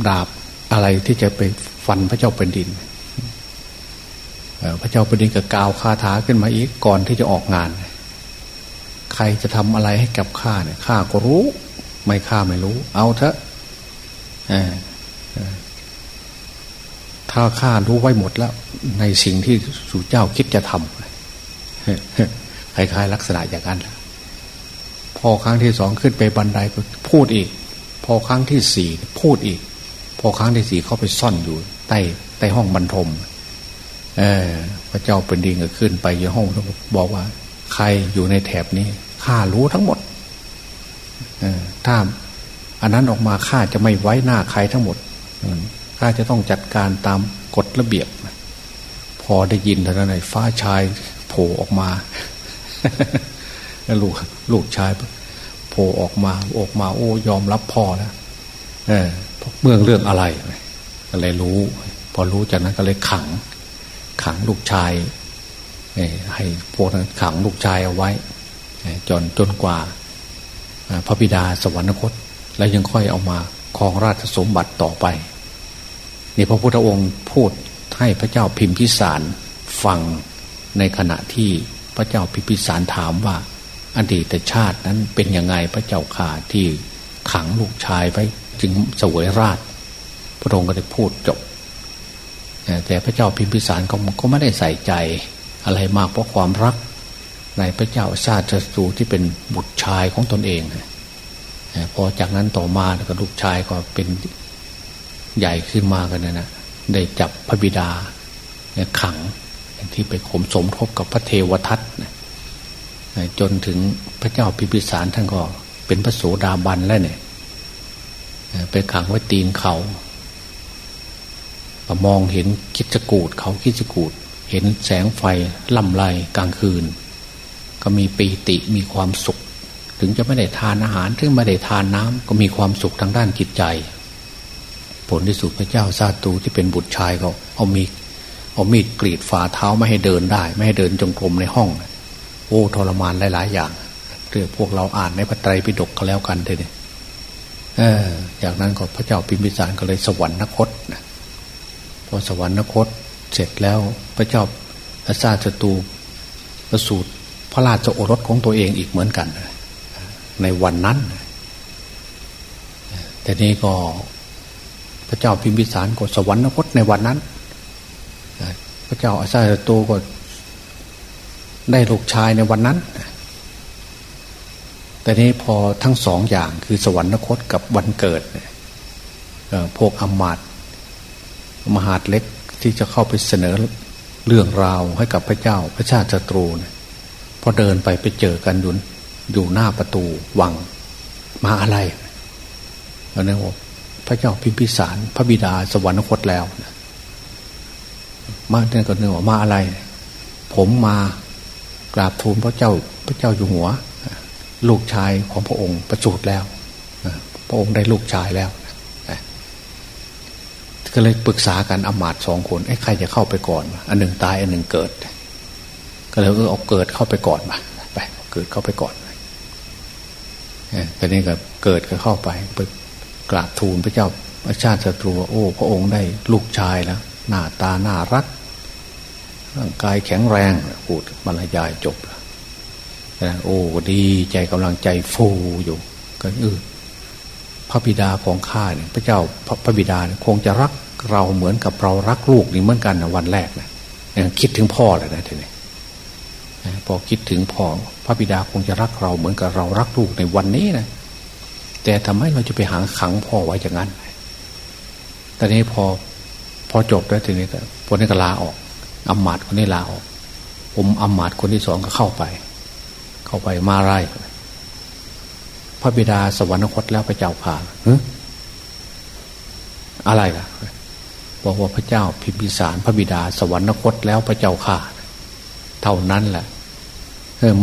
ดาบอะไรที่จะไปฟันพระเจ้าเป็นดิน พระเจ้าเป็นดินก็กล่าวคาถาขึ้นมาอีกก่อนที่จะออกงาน ใครจะทำอะไรให้กับข้าเนี่ยข้าก็รู้ ไม่ข้าไม่รู้ เอาเถอะถ้าข้ารู้ไว้หมดแล้ว ในสิ่งที่สู่เจ้าคิดจะทำคล้ายๆลักษณะอย่างนั้นพอครั้งที่สองขึ้นไปบันไดพูดอีก พอครั้งที่สี่พูดอีก พอครั้งที่สี่เข้าไปซ่อนอยู่ใต้ใต้ห้องบรรทมเพระเจ้าเป็นดิงก็ขึ้นไปอยู่ห้องบอกว่า ใครอยู่ในแถบนี้ข้ารู้ทั้งหมดเออถ้าอันนั้นออกมาข้าจะไม่ไว้หน้าใครทั้งหมดข้าจะต้องจัดการตามกฎระเบียบพอได้ยินเท่านั้นฟ้าชายโผล่ออกมาแล้วลูกลูกชายโผล่ออกมาออกมา โอ้ยอมรับพ่อแล้วเออเมื่อเรื่องอะไรก็เลยรู้ พอรู้จากนั้นก็เลยขัง ขังลูกชายให้พวกนั้นขังลูกชายเอาไว้ จนจนกว่าพระบิดาสวรรคต แล้วยังค่อยเอามาครองราชสมบัติต่อไปนี่พระพุทธองค์พูดให้พระเจ้าพิมพิสารฟังในขณะที่พระเจ้าพิมพิสารถามว่าอดีตชาตินั้นเป็นยังไงพระเจ้าข่าที่ขังลูกชายไว้จึงสวยราช พระองค์ก็ได้พูดจบ แต่พระเจ้าพิมพิสารก็ก็ไม่ได้ใส่ใจอะไรมากเพราะความรัก ในพระเจ้าชาติศัตรูที่เป็นบุตรชายของตนเองพอจากนั้นต่อมาก็ลูกชายก็เป็นใหญ่ขึ้นมากันนะนะได้จับพระบิดาขังที่ไปข่มสมทบกับพระเทวทัตจนถึงพระเจ้าพิพิสารท่านก็เป็นพระโสดาบันแล้วเนี่ยไปขังไว้ตีนเขา มองเห็นคิดจกูดเขาคิดจกูด เห็นแสงไฟล่ำไรกลางคืน ก็มีปีติมีความสุข ถึงจะไม่ได้ทานอาหารถึงไม่ได้ทานน้ำก็มีความสุขทางด้านจิตใจ ผลที่สุดพระเจ้าซาตูที่เป็นบุตรชายก็เอามีเอามีดกรีดฝ่าเท้าไม่ให้เดินได้ ไม่ให้เดินจงกรมในห้อง โอ้ทรมานหลาย ๆ อย่างเรื่องพวกเราอ่านในพระไตรปิฎกก็แล้วกันเถอะเออจากนั้นก็พระเจ้าพิมพิสารก็เลยสวรรคตนะ อสวรรคตเสร็จแล้วพระเจ้าอาซาจตูประสูตรพระราชโอรสของตัวเองอีกเหมือนกัน ในวันนั้น แต่นี้ก็พระเจ้าพิมพิสารก็สวรรคตในวันนั้น พระเจ้าอาซาจตูก็ได้ลูกชายในวันนั้น แต่นี้พอทั้งสองอย่างคือสวรรคตกับวันเกิดพวกอมาต มหาดเล็กที่จะเข้าไปเสนอเรื่องราวให้กับพระเจ้าพระชาติศัตรูเนี่ยพอเดินไปไปเจอกันอยู่อยู่หน้าประตูวัง มาอะไรอันนี้บอกพระเจ้าพิมพิสาร พระบิดาสวรรคตแล้วมาเนี่ยก็เนื่องว่ามาอะไร ผมมากราบทูลพระเจ้าพระเจ้าอยู่หัว ลูกชายของพระองค์ประสูติแล้วพระองค์ได้ลูกชายแล้ว ก็เลยปรึกษากันอมาตสองคนไอ้ใครจะเข้าไปก่อน อันหนึ่งตายอันหนึ่งเกิด ก็เลยเออเอาเกิดเข้าไปก่อนมาไปเกิดเข้าไปก่อนแต่นี้ก็เกิดก็เข้าไปไปกราบทูลพระเจ้าพระชาติศัตรู โอ้ พระองค์ได้ลูกชายแล้วหน้าตาหน้ารัก ร่างกายแข็งแรงพูดบรรยายจบแล้วโอ้ดีใจกำลังใจฟูอยู่ก็เออพระบิดาของข้าเนี่ยพระเจ้าพระพระบิดาคงจะรัก เราเหมือนกับเรารักลูกนี่เหมือนกันนะวันแรกนะคิดถึงพ่อเลยนะทีนี้พอคิดถึงพ่อพระบิดาคงจะรักเราเหมือนกับเรารักลูกในวันนี้นะแต่ทำไมเราจะไปหาขังพ่อไว้อย่างนั้นตอนนี้พอพอจบแล้วทีนี้คนนี้ก็ลาออกอำมาตย์คนนี้ลาออกผมอำมาตย์คนที่สองก็เข้าไป เข้าไปมาไรพระบิดาสวรรคตแล้วพระเจ้าผ่าอะไรล่ะ บอกว่าพระเจ้าพิมพิสารพระบิดาสวรรคตแล้วพระเจ้าข่าเท่านั้นแหละ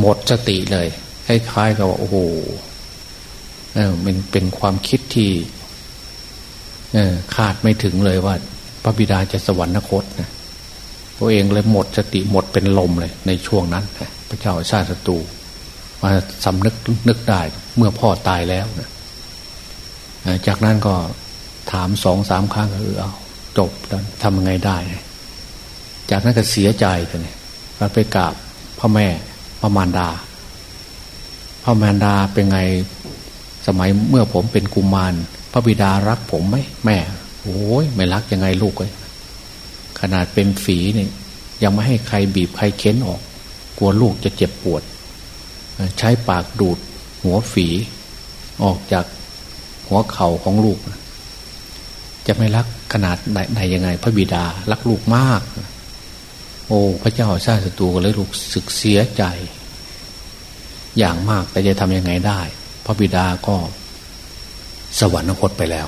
หมดสติเลยคล้ายๆกับว่าโอ้โหเออมันเป็นความคิดที่คาดไม่ถึงเลยว่า พระบิดาจะสวรรคตนะตัวเองเลยหมดสติหมดเป็นลมเลย ในช่วงนั้นพระเจ้าชาติศัตรูมาสำนึกนึกได้เมื่อพ่อตายแล้วนะจากนั้นก็ถามสองสามครั้งเออเอา จบแล้วทำยังไงได้ จากนั้นก็เสียใจเลยก็ไปกราบพ่อแม่พระมารดา พระมารดาเป็นไงสมัยเมื่อผมเป็นกุมาร พระบิดารักผมไหมแม่ โอ้ยไม่รักยังไงลูกเลยขนาดเป็นฝีเนี่ยังไม่ให้ใครบีบใครเค้นออก กลัวลูกจะเจ็บปวด ใช้ปากดูดหัวฝีออกจากหัวเข่าของลูก จะไม่รัก ขนาดไหนยังไง พระบิดารักลูกมาก โอ้พระเจ้าชาติศัตรูก็เลยลูกศึกเสียใจ อย่างมากแต่จะทำยังไงได้ พระบิดาก็สวรรคตไปแล้ว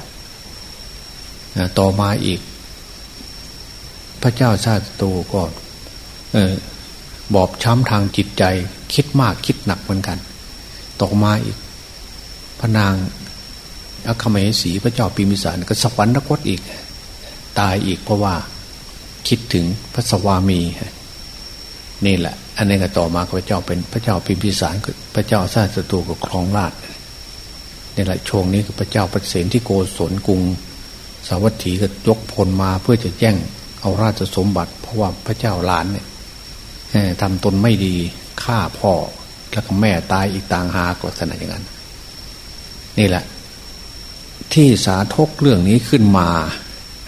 ต่อมาอีก พระเจ้าชาติศัตรูก็บอบช้ำทางจิตใจ คิดมากคิดหนักเหมือนกัน ต่อมาอีก พระนางอัคเมสีพระเจ้าปิมิสารก็สวรรคตอีก ตายอีกเพราะว่าคิดถึงพระสวามี นี่แหละ อันนี้ก็ต่อมาพระเจ้าเป็นพระเจ้าพิมพิสารพระเจ้าชาติศัตรูกับครองราชนี่แหละช่วงนี้คือพระเจ้าประเสนที่โกศลกรุง สาวัตถีก็ยกพลมาเพื่อจะแย่งเอาราชสมบัติ เพราะว่าพระเจ้าหลานเนี่ยทำตนไม่ดีฆ่าพ่อแล้วก็แม่ตายอีกต่างหากลักษณะอย่างนั้น นี่แหละ ที่สาทกเรื่องนี้ขึ้นมา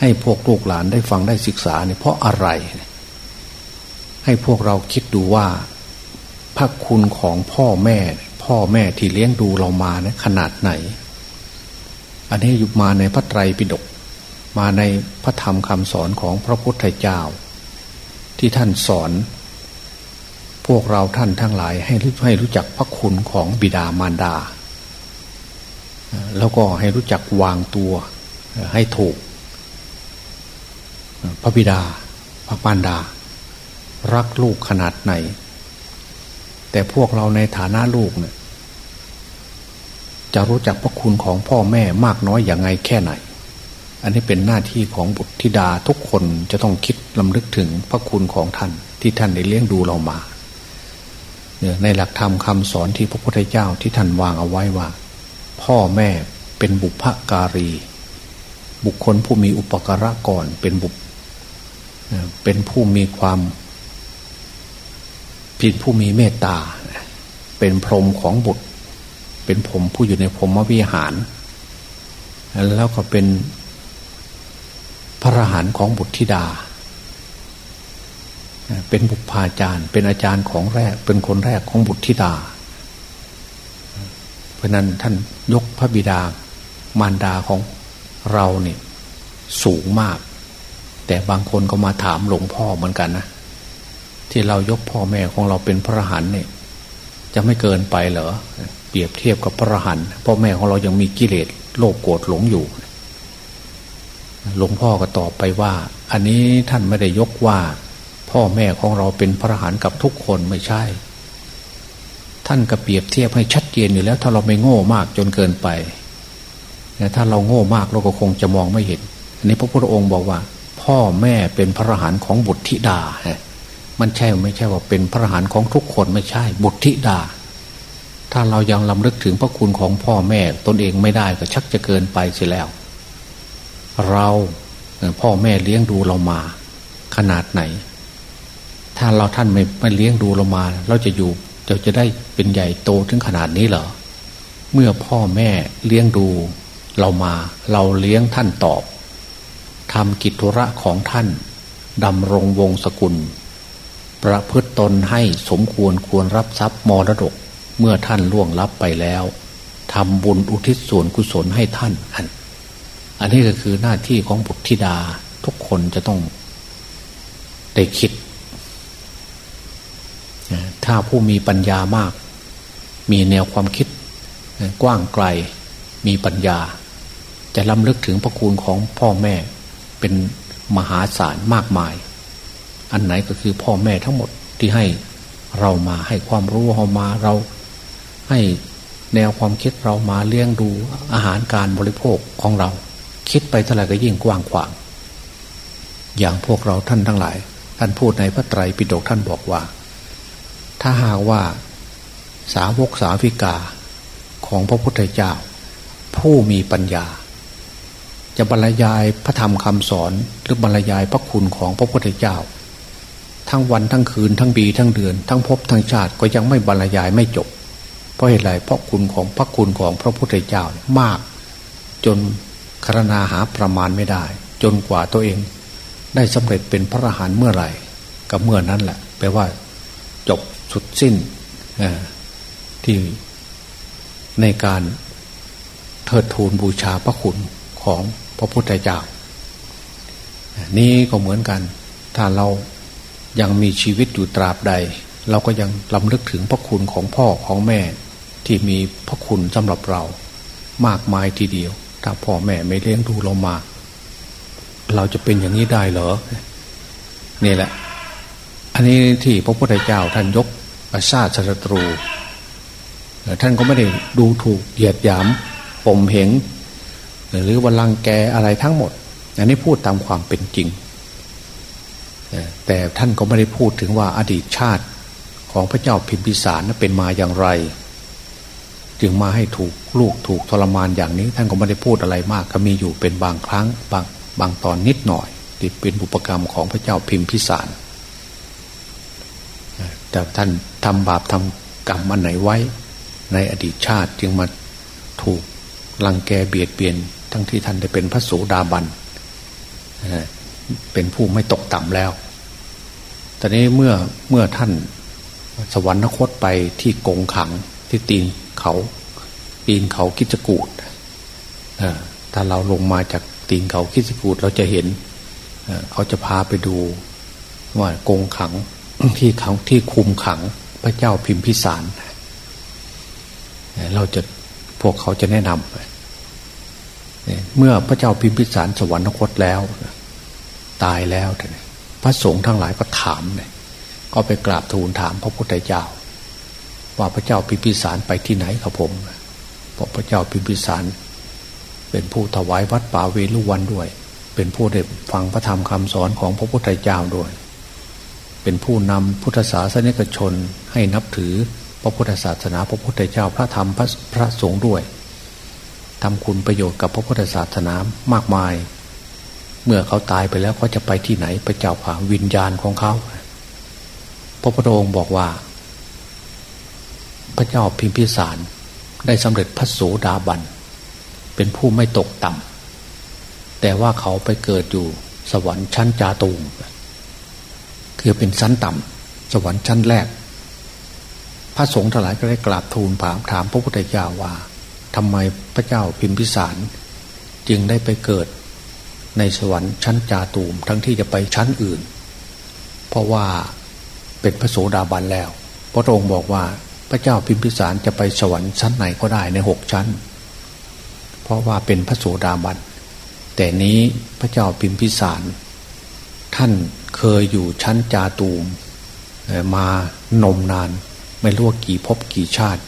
ให้พวกลูกหลานได้ฟังได้ศึกษาเนี่ยเพราะอะไร ให้พวกเราคิดดูว่าพระคุณของพ่อแม่ พ่อแม่ที่เลี้ยงดูเรามาเนะขนาดไหน อันนี้อยู่มาในพระไตรปิฎกมาในพระธรรมคำสอนของพระพุทธเจ้า ที่ท่านสอน พวกเราท่านทั้งหลายให้ให้รู้จักพระคุณของบิดามารดา แล้วก็ให้รู้จักวางตัวให้ถูก พระบิดา พระมารดา รักลูกขนาดไหน แต่พวกเราในฐานะลูกเนี่ยจะรู้จักพระคุณของพ่อแม่มากน้อยอย่างไงแค่ไหน อันนี้เป็นหน้าที่ของบุตรธิดาทุกคนจะต้องคิดลำลึกถึงพระคุณของท่านที่ท่านได้เลี้ยงดูเรามาในหลักธรรมคำสอนที่พระพุทธเจ้าที่ท่านวางเอาไว้ว่า พ่อแม่เป็นบุพการี บุคคลผู้มีอุปการะก่อนเป็นบุ เป็นผู้มีความผิดผู้มีเมตตา เป็นพรหมของบุตร เป็นผมผู้อยู่ในพรหมวิหาร แล้วก็เป็นพระรหันของบุตรธิดา เป็นบุพาจารย์ เป็นอาจารย์ของแรก เป็นคนแรกของบุตรธิดา เพราะนั้นท่านยกพระบิดามารดาของเราเนี่ยสูงมาก แต่บางคนก็มาถามหลวงพ่อเหมือนกันนะที่เรายกพ่อแม่ของเราเป็นพระหันเนี่ย จะไม่เกินไปเหรอเปรียบเทียบกับพระหันพ่อแม่ของเรายังมีกิเลสโลภโกรธหลงอยู่หลวงพ่อก็ตอบไปว่า อันนี้ท่านไม่ได้ยกว่า พ่อแม่ของเราเป็นพระหานกับทุกคนไม่ใช่ ท่านก็เปรียบเทียบให้ชัดเจนอยู่แล้ว ถ้าเราไม่โง่มากจนเกินไปถ้าเราโง่มากเราก็คงจะมองไม่เห็น อันนี้พระพุทธองค์บอกว่า พ่อแม่เป็นพระหานของบุตรธิดาฮะมันใช่ไม่ใช่ว่าเป็นพระหานของทุกคนไม่ใช่บุตรธิดา ถ้าเรายังลำลึกถึงพระคุณของพ่อแม่ตนเองไม่ได้ก็ชักจะเกินไปเสียแล้ว เราพ่อแม่เลี้ยงดูเรามาขนาดไหน ถ้าเราท่านไม่ไม่เลี้ยงดูเรามา เราจะอยู่จะจะได้เป็นใหญ่โตถึงขนาดนี้เหรอเมื่อพ่อแม่เลี้ยงดูเรามา เราเลี้ยงท่านตอบ ทำกิจธุระของท่านดำรงวงศกุล ประพฤตตนให้สมควรควรรับทรัพย์มรดกเมื่อท่านล่วงลับไปแล้วทำบุญอุทิศส่วนกุศลให้ท่านอันนี้ก็คือหน้าที่ของบุตรธิดาทุกคนจะต้องได้คิด ถ้าผู้มีปัญญามาก มีแนวความคิดกว้างไกลมีปัญญา จะล้ำลึกถึงพระคุณของพ่อแม่ เป็นมหาศาลมากมาย อันไหนก็คือพ่อแม่ทั้งหมดที่ให้เรามาให้ความรู้เรามาเรา ให้แนวความคิดเรามาเลี้ยงดูอาหารการบริโภคของเรา คิดไปเท่าไหร่ก็ยิ่งกว้างขวาง อย่างพวกเราท่านทั้งหลาย ท่านพูดในพระไตรปิฎกท่านบอกว่า ถ้าหากว่าสาวกสาวิกาของพระพุทธเจ้า ผู้มีปัญญา จะบรรยายพระธรรมคำสอนหรือบรรยายพระคุณของพระพุทธเจ้า ทั้งวันทั้งคืนทั้งปีทั้งเดือน ทั้งพบทั้งชาติก็ยังไม่บรรยายไม่จบ เพราะเหตุไรเพราะคุณของพระคุณของพระพุทธเจ้ามาก จนคารนาหาประมาณไม่ได้ จนกว่าตัวเอง ได้สำเร็จเป็นพระอรหันต์เมื่อไหร่ก็เมื่อนั้นแหละแปลว่าจบสุดสิ้นที่ในการเทิดทูนบูชาพระคุณของ ระพุทธเจ้า นี่ก็เหมือนกัน ถ้าเรายังมีชีวิตอยู่ตราบใด เราก็ยังลำลึกถึงพระคุณของพ่อของแม่ที่มีพระคุณสำหรับเรา มากมายทีเดียว ถ้าพ่อแม่ไม่เลี้ยงดูเรามา เราจะเป็นอย่างนี้ได้เหรอ นี่แหละ อันนี้ที่พระพุทธเจ้าท่านยกอาชาติศัตรู ท่านก็ไม่ได้ดูถูกเหยียดหยามผมเหง หรือวันลังแกอะไรทั้งหมด อันนี้พูดตามความเป็นจริง แต่ท่านก็ไม่ได้พูดถึงว่าอดีตชาติของพระเจ้าพิมพิสารนั้นเป็นมาอย่างไร จึงมาให้ถูกลูกถูกทรมานอย่างนี้ ท่านก็ไม่ได้พูดอะไรมาก ก็มีอยู่เป็นบางครั้งบางบางตอนนิดหน่อยที่เป็นบุปกรรมของพระเจ้าพิมพิสาร แต่ท่านทำบาปทำกรรมอันไหนไว้ ในอดีตชาติจึงมาถูกลังแกเบียดเบียน ทั้งที่ท่านได้เป็นพระโสดาบันเป็นผู้ไม่ตกต่ำแล้วตอนนี้เมื่อเมื่อท่านสวรรคตไปที่กงขังที่ตีนเขา ตีนเขาคิจกูดถ้าเราลงมาจากตีนเขาคิจกูดเราจะเห็นเขาจะพาไปดูว่ากงขังที่ขังที่คุมขังพระเจ้าพิมพิสาร เราจะพวกเขาจะแนะนำ เมื่อพระเจ้าพิมพิสารสวรรคตแล้ว ตายแล้วพระสงฆ์ทั้งหลายก็ถามเลยก็ไปกราบทูลถามพระพุทธเจ้า ว่าพระเจ้าพิมพิสารไปที่ไหนครับผมเพราะพระเจ้าพิมพิสาร เป็นผู้ถวายวัดป่าเวลุวันด้วย เป็นผู้ได้ฟังพระธรรมคำสอนของพระพุทธเจ้าด้วย เป็นผู้นำพุทธศาสนิกชนให้นับถือพระพุทธศาสนาพระพุทธเจ้าพระธรรมพระพระสงฆ์ด้วย ทำคุณประโยชน์กับพระพุทธศาสนามากมาย เมื่อเขาตายไปแล้วเขาจะไปที่ไหนไปเจ้าผ่าวิญญาณของเขาพระพุทธองค์บอกว่า พระเจ้าพิมพิสารได้สำเร็จพระโสดาบัน เป็นผู้ไม่ตกต่ำแต่ว่าเขาไปเกิดอยู่สวรรค์ชั้นจาตุงคือเป็นชั้นต่ำสวรรค์ชั้นแรก พระสงฆ์ทั้งหลายก็ได้กราบทูลถามถามพระพุทธเจ้าว่า ทำไมพระเจ้าพิมพิสาร จึงได้ไปเกิดในสวรรค์ชั้นจาตูมทั้งที่จะไปชั้นอื่น เพราะว่าเป็นพระโสดาบันแล้ว พระองค์บอกว่าพระเจ้าพิมพิสารจะไปสวรรค์ชั้นไหนก็ได้ในหกชั้น เพราะว่าเป็นพระโสดาบัน แต่นี้พระเจ้าพิมพิสาร ท่านเคยอยู่ชั้นจาตูมมานมนาน ไม่รู้กี่ภพกี่ชาติ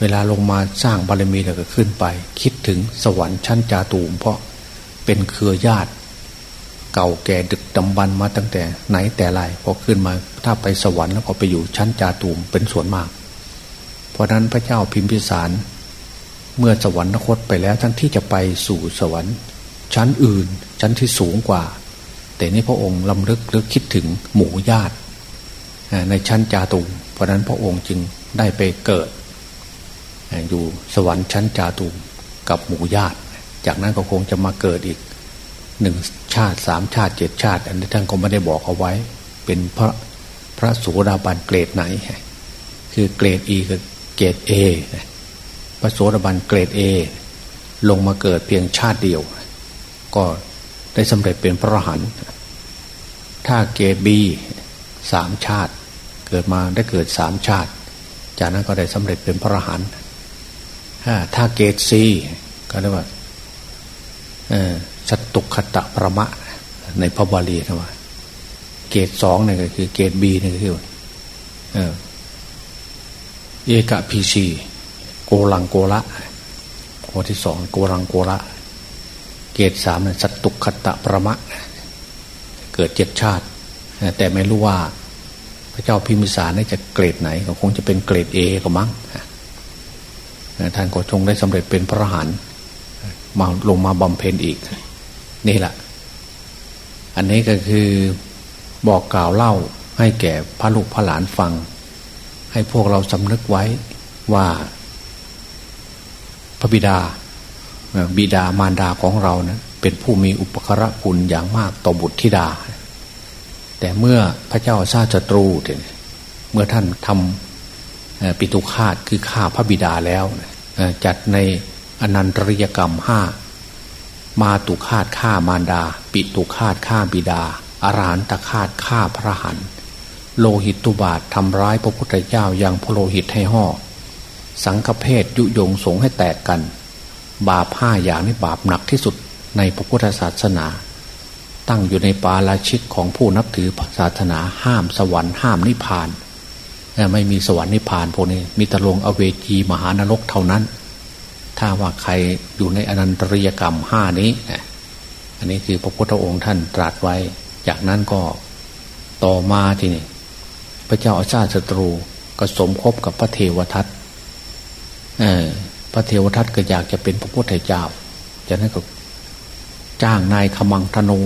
เวลาลงมาสร้างบารมีแล้วก็ขึ้นไป คิดถึงสวรรค์ชั้นจาตูมเพราะเป็นเครือญาติ เก่าแก่ดึกดำบรรมาตั้งแต่ไหนแต่ไรพอขึ้นมาถ้าไปสวรรค์แล้วก็ไปอยู่ชั้นจาตูมเป็นส่วนมาก เพราะนั้นพระเจ้าพิมพิสาร เมื่อสวรรคตไปแล้วทั้งที่จะไปสู่สวรรค์ ชั้นอื่น ชั้นที่สูงกว่า แต่นี้พระองค์ลำลึกหรือคิดถึงหมู่ญาติในชั้นจาตุงเพราะนั้นพระองค์จึงได้ไปเกิด อยู่สวรรค์ชั้นจาตุงกับหมู่ญาติ จากนั้นก็คงจะมาเกิดอีกหนึ่งชาติสามชาติเจ็ดชาติ อันนี้ท่านก็ไม่ได้บอกเอาไว้ เป็นพระพระสุดาบันเกรดไหน คือเกรดอีกับเกรดเอพระโสดาบันเกรดเอลงมาเกิดเพียงชาติเดียว ก็ได้สำเร็จเป็นพระอรหันต์ถ้าเกรดบีสามชาติ เกิดมาได้เกิดสามชาติ จากนั้นก็ได้สำเร็จเป็นพระอรหันต์ ถ้าเกรดซีก็เรียกว่าสตุขตะประมะ ในพระบาลีนะว่า เกรดสองนี่ก็คือ เกรดบีนี่ก็คือเอกพีซีโกลังโกละข้อที่สองโกลังโกละ เกตสามนสัตตุขตะประมะ เกิดเจ็ดชาติ แต่ไม่รู้ว่า พระเจ้าพิมิสารนี่จะเกรดไหน ก็คงจะเป็นเกรดเอก็มั้ง ท่านก็ทรงได้สำเร็จเป็นพระหันมาลงมาบำเพ็ญอีก นี่แหละ อันนี้ก็คือบอกกล่าวเล่าให้แก่พระลูกพระหลานฟัง ให้พวกเราสำนึกไว้ว่า พระบิดาบิดามารดาของเรานะเป็นผู้มีอุปกระคุณอย่างมากต่อบุตรธิดา แต่เมื่อพระเจ้าซาจัตรูเมื่อท่านทำ ปิตุคาตคือฆ่าพระบิดาแล้ว จัดในอนันตริยกรรมห้ามาตุคาตฆ่ามารดา ปิตุคาตฆ่าบิดา อารหันตคาตฆ่าพระหันโลหิตตุบาททำร้ายพระพุทธเจ้าอย่างพโลหิตให้ห่อสังฆเพศยุยงสงให้แตกกัน บาปห้าอย่างนี้บาปหนักที่สุดในพระพุทธศาสนา ตั้งอยู่ในปาราชิกของผู้นับถือศาสนาห้ามสวรรค์ห้ามนิพพาน ไม่มีสวรรค์นิพพานพวกนี้ มีตะลงอเวจีมหานรกเท่านั้น ถ้าว่าใครอยู่ในอนันตริยกรรมห้านี้อันนี้คือพระพุทธองค์ท่านตรัสไว้ จากนั้นก็ต่อมาทีนี้พระเจ้าอาชาติศัตรูก็สมคบกับพระเทวทัตพระเทวทัตก็อยากจะเป็นพระพุทธเจ้าจากนั้นก็จ้างนายขมังธนู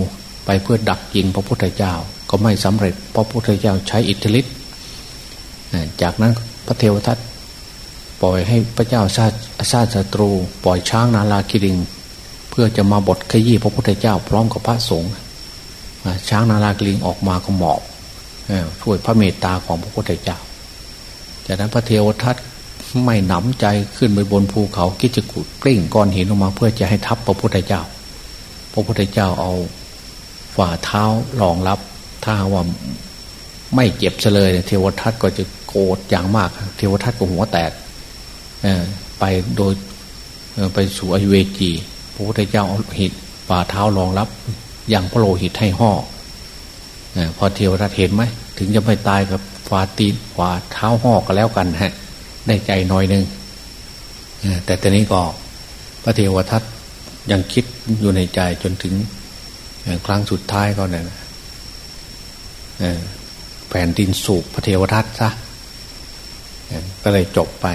ไปเพื่อดักยิงพระพุทธเจ้า ก็ไม่สำเร็จพระพุทธเจ้าใช้อิทธิฤทธิ์ จากนั้นพระเทวทัตปล่อยให้พระเจ้าชาติชาติศัตรู ปล่อยช้างนาลาคิริง เพื่อจะมาบดขยี้พระพุทธเจ้าพร้อมกับพระสงฆ์ช้างนาลาคิริงออกมาก็หมอบช่วยพระเมตตาของพระพุทธเจ้า จากนั้นพระเทวทัตไม่หนำใจขึ้นไปบนภูเขากิจกุฎกลิ้งก้อนหินออกมา เพื่อจะให้ทับพระพุทธเจ้า พระพุทธเจ้าเอาฝ่าเท้ารองรับ ถ้าว่าไม่เจ็บเลยเทวทัตก็จะ โกรธอย่างมาก เทวทัตก็หัวแตกไปโดยไปสู่อเวจีพระพุทธเจ้าเอาหินฝ่าเท้ารองรับ อย่างพระโลหิตให้ห่อพอเทวทัตเห็นไหม ถึงจะไม่ตายกับฝ่าตีนฝ่าเท้าห่อก็แล้วกันฮะ ได้ใจน้อยนึงแต่ตอนนี้ก็พระเทวทัตยังคิดอยู่ในใจจนถึงครั้งสุดท้ายก็เนี่ยแผ่นดินสูบพระเทวทัตซะ ก็เลยจบไป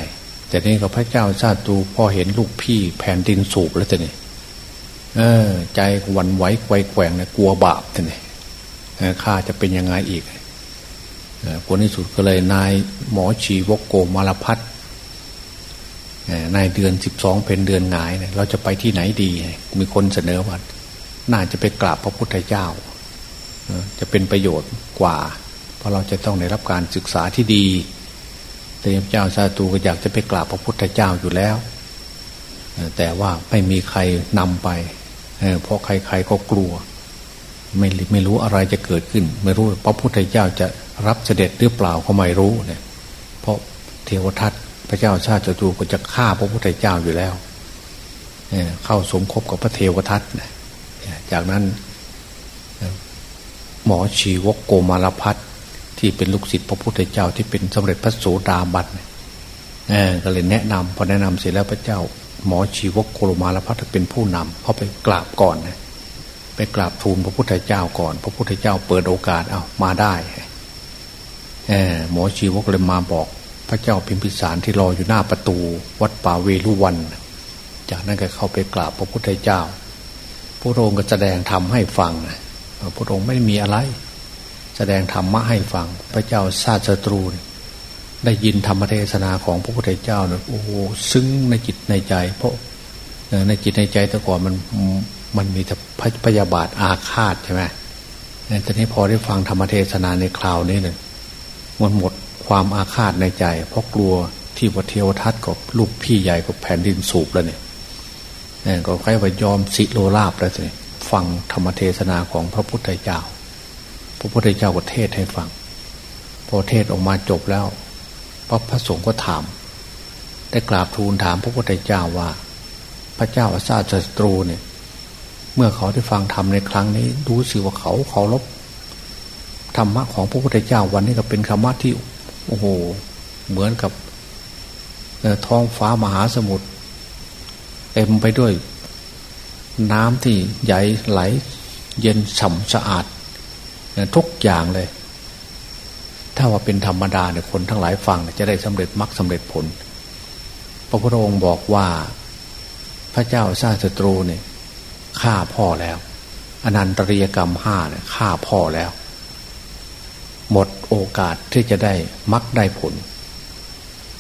แต่นี้ก็พระเจ้าชาติตูพอเห็นลูกพี่แผ่นดินสูบแล้วแต่นี่เออ ใจวันไหวไกวแกว่งเนี่ยกลัวบาปแต่นี่ข้าจะเป็นยังไงอีกผลที่สุดก็เลยนายหมอชีวกโกมารพัฒนายเดือนสิบสองเป็นเดือนหงายเนี่ยเราจะไปที่ไหนดี มีคนเสนอว่าน่าจะไปกราบพระพุทธเจ้า จะเป็นประโยชน์กว่า เพราะเราจะต้องได้รับการศึกษาที่ดี แต่เจ้าซาตูก็อยากจะไปกราบพระพุทธเจ้าอยู่แล้ว แต่ว่าไม่มีใครนำไปเพราะใครๆก็กลัว ไม่ไม่รู้อะไรจะเกิดขึ้น ไม่รู้พระพุทธเจ้าจะรับเสด็จหรือเปล่าก็ไม่รู้เนี่ยเพราะเทวทัตพระเจ้าชาติจตุก็จะฆ่าพระพุทธเจ้าอยู่แล้วเข้าสมคบกับพระเทวทัตจากนั้น หมอชีวกโกมารพัฒ ที่เป็นลูกศิษย์พระพุทธเจ้าที่เป็นสมเด็จพระโสดาบันก็เลยแนะนำพอแนะนำเสร็จแล้วพระเจ้า หมอชีวกโกมารพัฒเป็นผู้นำเขาไปกราบก่อนนะไปกราบทูลพระพุทธเจ้าก่อน พระพุทธเจ้าเปิดโอกาสเอามาได้หมอชีวกเลยมาบอก พระเจ้าพิมพิสารที่รออยู่หน้าประตู วัดป่าเวลุวัน จากนั้นก็เข้าไปกราบพระพุทธเจ้าพระองค์ก็แสดงธรรมให้ฟังพระองค์ไม่มีอะไร แสดงธรรมะให้ฟัง พระเจ้าซาสตรูได้ยินธรรมเทศนาของพระพุทธเจ้าเนี่ยโอ้ซึ้งในจิตในใจ เพราะในจิตในใจแต่ก่อนมันมันมีแต่พยาบาทอาฆาตใช่ไหมแต่นี้พอได้ฟังธรรมเทศนาในคราวนี้เนี่ยมันหมดความอาฆาตในใจ เพราะกลัวที่วัเทวทัตกับลูกพี่ใหญ่กับแผ่นดินสูบแล้วเนี่ยก็ใครว่ายอมสิโลลาบแล้วสิฟังธรรมเทศนาของพระพุทธเจ้า พระพุทธเจ้าก็เทศให้ฟัง พอเทศออกมาจบแล้วพระพระสงฆ์ก็ถาม ได้กราบทูลถามพระพุทธเจ้าว่า พระเจ้าอาซาศัตรูเนี่ย เมื่อเขาได้ฟังธรรมในครั้งนี้รู้สึกว่าเขาเคารพธรรมะของพระพุทธเจ้าวันนี้ก็เป็นธรรมะที่โอ้โห เหมือนกับท้องฟ้ามหาสมุทรเต็มไปด้วย น้ำที่ใหญ่ไหล เย็นฉ่ำสะอาด อย่างเลย ถ้าว่าเป็นธรรมดาเนี่ยคนทั้งหลายฟังจะได้สำเร็จมรรคสาเร็จผล พระพุทธองค์บอกว่าพระเจ้าซาสตรูเนี่ยฆ่าพ่อแล้ว อนันตริยกรรมห้าเนี่ยฆ่าพ่อแล้ว หมดโอกาสที่จะได้มักได้ผล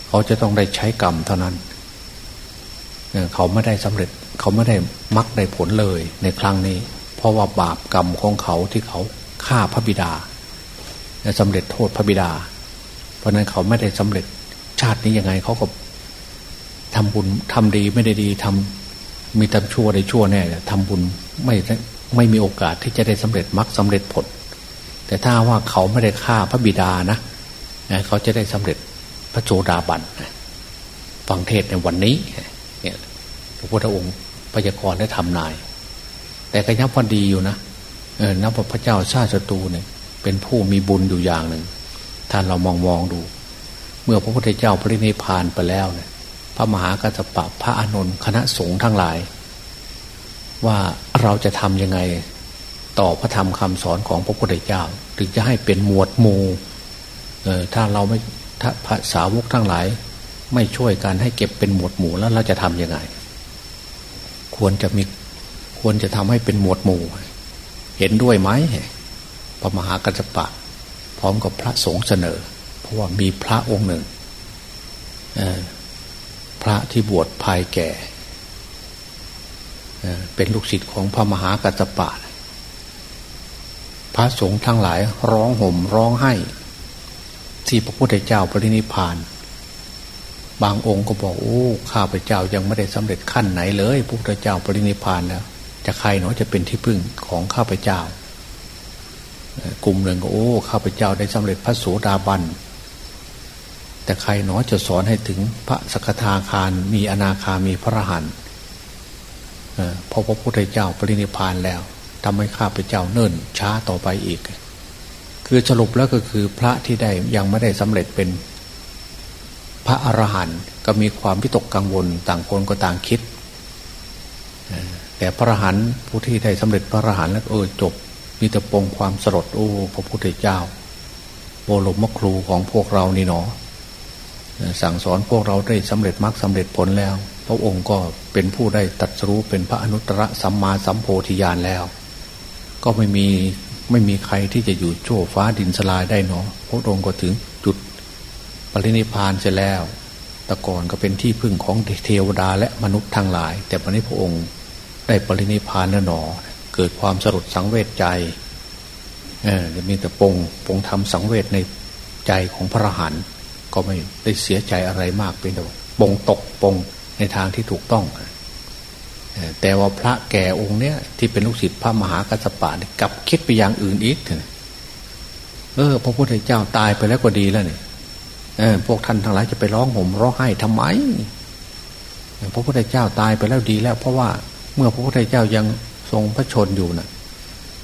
เขาจะต้องได้ใช้กรรมเท่านั้นเขาไม่ได้สำเร็จเขาไม่ได้มักได้ผลเลยในครั้งนี้ เพราะว่าบาปกรรมของเขาที่เขา ฆ่าพระบิดาสำเร็จโทษพระบิดา เพราะนั้นเขาไม่ได้สำเร็จชาตินี้ยังไงเขาก็ทำบุญทำดีไม่ได้ดีทำมีทำชั่วได้ชั่วแน่ทำบุญไม่ไม่มีโอกาสที่จะได้สำเร็จมรรคสาเร็จผล แต่ถ้าว่าเขาไม่ได้ฆ่าพระบิดานะเขาจะได้สำเร็จพระโจดาบันฟังเทศในวันนี้เนี่ยพระพุทธองค์พยากรณ์และทำนาย แต่ก็ยับพอดีอยู่นะ นับว่าพระเจ้าชาติศัตรูเนี่ย เป็นผู้มีบุญอยู่อย่างหนึ่งท่านเรามองมองดู เมื่อพระพุทธเจ้าพระนิพพานไปแล้วเนี่ยพระมหากัสปะพระอานนท์คณะสงฆ์ทั้งหลาย ว่าเราจะทำยังไงต่อพระธรรมคำสอนของพระพุทธเจ้า ถึงจะให้เป็นหมวดหมู่ถ้าเราไม่ถ้าภาษาวกทั้งหลาย ไม่ช่วยกันให้เก็บเป็นหมวดหมู่แล้วเราจะทํำยังไง ควรจะมีควรจะทำให้เป็นหมวดหมู่ เห็นด้วยไหมพระมหากัจจปะ พร้อมกับพระสงฆ์เสนอ เพราะว่ามีพระองค์หนึ่งพระที่บวชภายแก่เป็นลูกศิษย์ของพระมหากัจจปะ พระสงฆ์ทั้งหลายร้องห่มร้องไห้ ที่พระพุทธเจ้าปรินิพาน บางองค์ก็บอกโอ้ข้าพเจ้ายังไม่ได้สำเร็จขั้นไหนเลยพระพุทธเจ้าปรินิพานแล้ว จะใครเนาะจะเป็นที่พึ่งของข้าพเจ้ากลุ่มหนึ่งก็โอ้ข้าพเจ้าได้สำเร็จพระโสดาบันแต่ใครเนาะจะสอนให้ถึงพระสกทาคารมีอนาคามีพระหันเพราะพระพุทธเจ้าปรินิพานแล้วทำให้ข้าพเจ้าเนิ่นช้าต่อไปอีก คือสรุปแล้วก็คือพระที่ได้ยังไม่ได้สำเร็จเป็นพระอรหันต์ก็มีความวิตกกังวลต่างคนก็ต่างคิด แต่พระอรหันตผู้ที่ได้สำเร็จพระอรหันตแล้วเออจบมีแต่ปงความสลดโอ้พระพุทธเจ้าโอลมครูของพวกเรานี่เนาะสั่งสอนพวกเราได้สำเร็จมรรคสาเร็จผลแล้ว พระองค์ก็เป็นผู้ได้ตัดสู้เป็นพระอนุตตรสัมมาสัมโพธิญาณแล้ว ก็ไม่มีไม่มีใครที่จะอยู่โชฟ้าดินสลายได้เนาะพระองค์ก็ถึงจุดปรินิพานเสร็จแล้ว แต่ก่อนก็เป็นที่พึ่งของเทวดาและมนุษย์ทั้งหลาย แต่วันนี้พระองค์ ได้ปรินิพานแล้วหนอ เกิดความสลดสังเวชใจเออจะมีแต่ปงปงทำสังเวชในใจของพระหันก็ไม่ได้เสียใจอะไรมากเป็นแต่ปงตกปงในทางที่ถูกต้องแต่ว่าพระแก่องค์เนี้ยที่เป็นลูกศิษย์พระมหากัสปะกลับคิดไปอย่างอื่นอีกเออพระพุทธเจ้าตายไปแล้วก็ดีแล้วเนี่ยเออพวกท่านทั้งหลายจะไปร้องห่มร้องไห้ทำไมพระพุทธเจ้าตายไปแล้วดีแล้ว เพราะว่า เมื่อพระพุทธเจ้ายังทรงพระชนอยู่นะ่ะ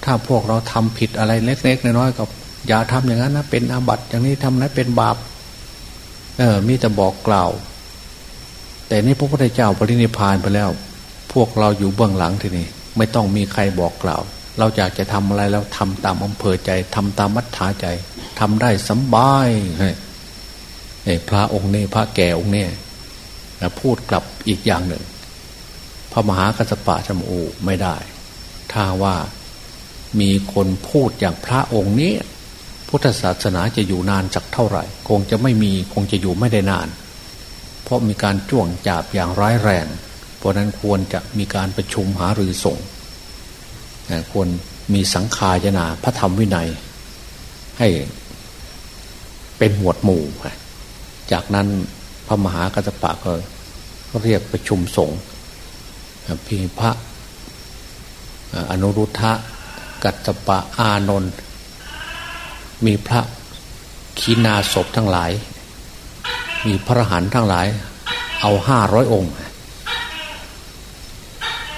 ถ้าพวกเราทำผิดอะไรเล็กๆน้อยๆก็อย่าทำอย่างนั้นนะเป็นอาบัติอย่างนี้ทำนั้นเป็นบาป เออ มีแต่บอกกล่าว แต่นี่พระพุทธเจ้าปรินิพานไปแล้ว พวกเราอยู่เบื้องหลังทีนี้ไม่ต้องมีใครบอกกล่าว เราอยากจะทำอะไรแล้วทำตามอำเภอใจทำตามมัธยาใจทำได้สบายเนี่ยพระองค์นี้พระแก่องค์นี้พูดกลับอีกอย่างหนึ่ง พระมหากัสปะจมูไม่ได้ ถ้าว่ามีคนพูดอย่างพระองค์นี้ พุทธศาสนาจะอยู่นานจักเท่าไหร่ คงจะไม่มีคงจะอยู่ไม่ได้นาน เพราะมีการจ้วงจาบอย่างร้ายแรง เพราะนั้นควรจะมีการประชุมหารือส่งควรมีสังขายนาพระธรรมวินัย ให้เป็นหมวดหมู่ จากนั้นพระมหากัสปะก็เรียกประชุมสงฆ์ พีพระอนุรุทธะกัตปะอานนท์มีพระขีณาศพทั้งหลาย มีพระหันทั้งหลาย เอาห้าร้อยองค์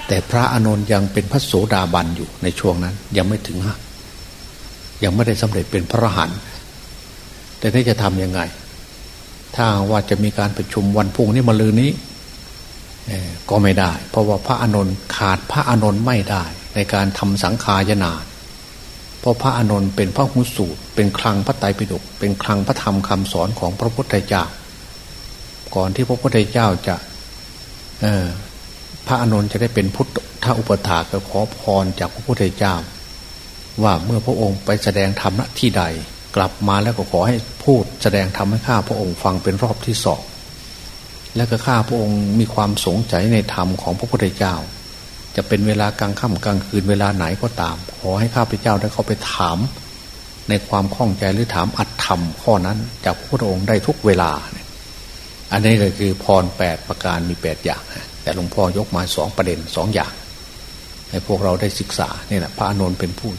แต่พระอานนท์ยังเป็นพระโสดาบันอยู่ในช่วงนั้น ยังไม่ถึงฮะยังไม่ได้สำเร็จเป็นพระหันแต่นี่จะทำยังไง ถ้าว่าจะมีการประชุมวันพุ่งนี้มาลืนนี้ ก็ไม่ได้ เพราะว่าพระอานนท์ขาดพระอานนท์ไม่ได้ ในการทำสังขายนาเพราะพระอานนท์เป็นพระหุสูตร เป็นคลังพระไตรปิฎกเป็นคลังพระธรรมคำสอนของพระพุทธเจ้า ก่อนที่พระพุทธเจ้าจะพระอานนท์จะได้เป็นพุทธอุปถาก็ขอพรจากพระพุทธเจ้า ว่าเมื่อพระองค์ไปแสดงธรรมณที่ใด กลับมาแล้วก็ขอให้พูดแสดงธรรมให้ข้าพระองค์ฟังเป็นรอบที่สอง และก็ข้าพระองค์มีความสงสัยในธรรมของพระพุทธเจ้า จะเป็นเวลากลางค่ำกลางคืนเวลาไหนก็ตาม ขอให้ข้าพเจ้าได้เข้าไปถาม ในความข้องใจหรือถามอัตธรรมข้อนั้นจากพระพุทธองค์ได้ทุกเวลา อันนี้ก็คือพรแปดประการมีแปดอย่าง แต่หลวงพ่อยกมาสองประเด็นสองอย่าง ให้พวกเราได้ศึกษาเนี่ยแหละพระอนุนเป็นผู้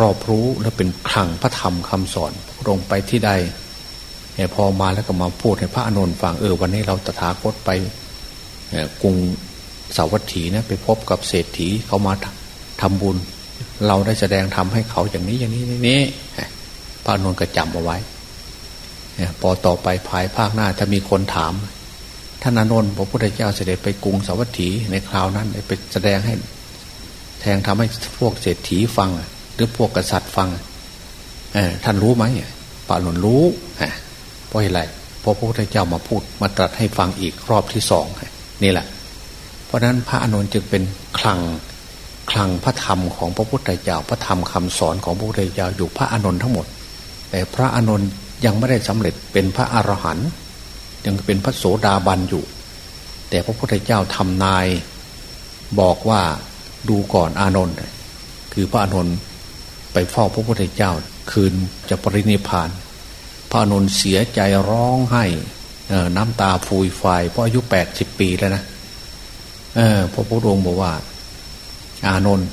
รอบรู้และเป็นคลังพระธรรมคำสอนพระองค์ไปที่ใด พอมาแล้วก็มาพูดให้พระอนุนฟังเออวันนี้เราตถาคตไปกรุงสาวัตถีนะไปพบกับเศรษฐีเขามาทำบุญ เราได้แสดงทำให้เขาอย่างนี้อย่างนี้นี่พระอนุนก็จำเอาไว้พอต่อไปภายภาคหน้าถ้ามีคนถามท่านอนุนพระพุทธเจ้าเสด็จไปกรุงสาวัตถีในคราวนั้นไปแสดงให้ แทงทำให้พวกเศรษฐีฟัง หรือพวกกษัตริย์ฟังท่านรู้ไหมปาหนุนรู้ ราะอะไรเพราะพระพุทธเจ้ามาพูดมาตรัสให้ฟังอีกรอบที่สองนี่แหละ เพราะนั้นพระอนุนจึงเป็นคลังคลังพระธรรมของพระพุทธเจ้าพระธรรมคำสอนของพระพุทธเจ้าอยู่พระอนุนทั้งหมด แต่พระอนุนยังไม่ได้สำเร็จเป็นพระอรหันต์ยังเป็นพระโสดาบันอยู่ แต่พระพุทธเจ้าทำนาย บอกว่าดูก่อนอานนท์คือพระอานนท์ไปเฝ้าพระพุทธเจ้า คืนจะปรินิพาน ระอนุนเสียใจร้องไห้น้ำตาฟูยไฟเพราะอายุแปดสิบปีแล้วนะพระพุทธองค์บอกว่า อานนท์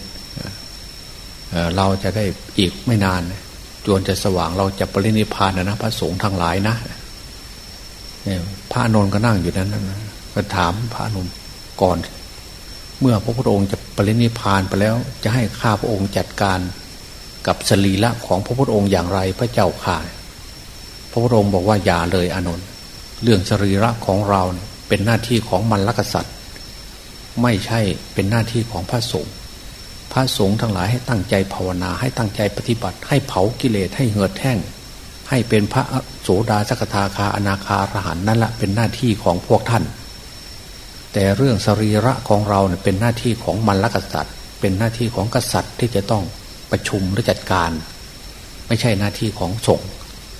เราจะได้อีกไม่นานจวนจะสว่างเราจะปรินิพานนะนะพระสงฆ์ทั้งหลายนะพระนนท์ก็นั่งอยู่นั้นนะก็ถามพระนนท์ก่อน เมื่อพระพุทธองค์จะปรินิพานไปแล้ว จะให้ข้าพระองค์จัดการกับสรีระของพระพุทธองค์อย่างไรพระเจ้าข่า พระพุทธองค์บอกว่าอย่าเลยอานนท์เรื่องสรีระของเราเป็นหน้าที่ของมันลกษัตริย์ ไม่ใช่เป็นหน้าที่ของพระสงฆ์พระสงฆ์ทั้งหลายให้ตั้งใจภาวนา ให้ตั้งใจปฏิบัติ ให้เผากิเลสให้เหือดแห้งให้เป็นพระโสดาสกทาคาอนาคาอรหันนั่นแหละเป็นหน้าที่ของพวกท่าน แต่เรื่องสรีระของเราเนี่ยเป็นหน้าที่ของมันลกษัตริย์ เป็นหน้าที่ของกษัตริย์ที่จะต้องประชุมหรือจัดการ ไม่ใช่หน้าที่ของสงฆ์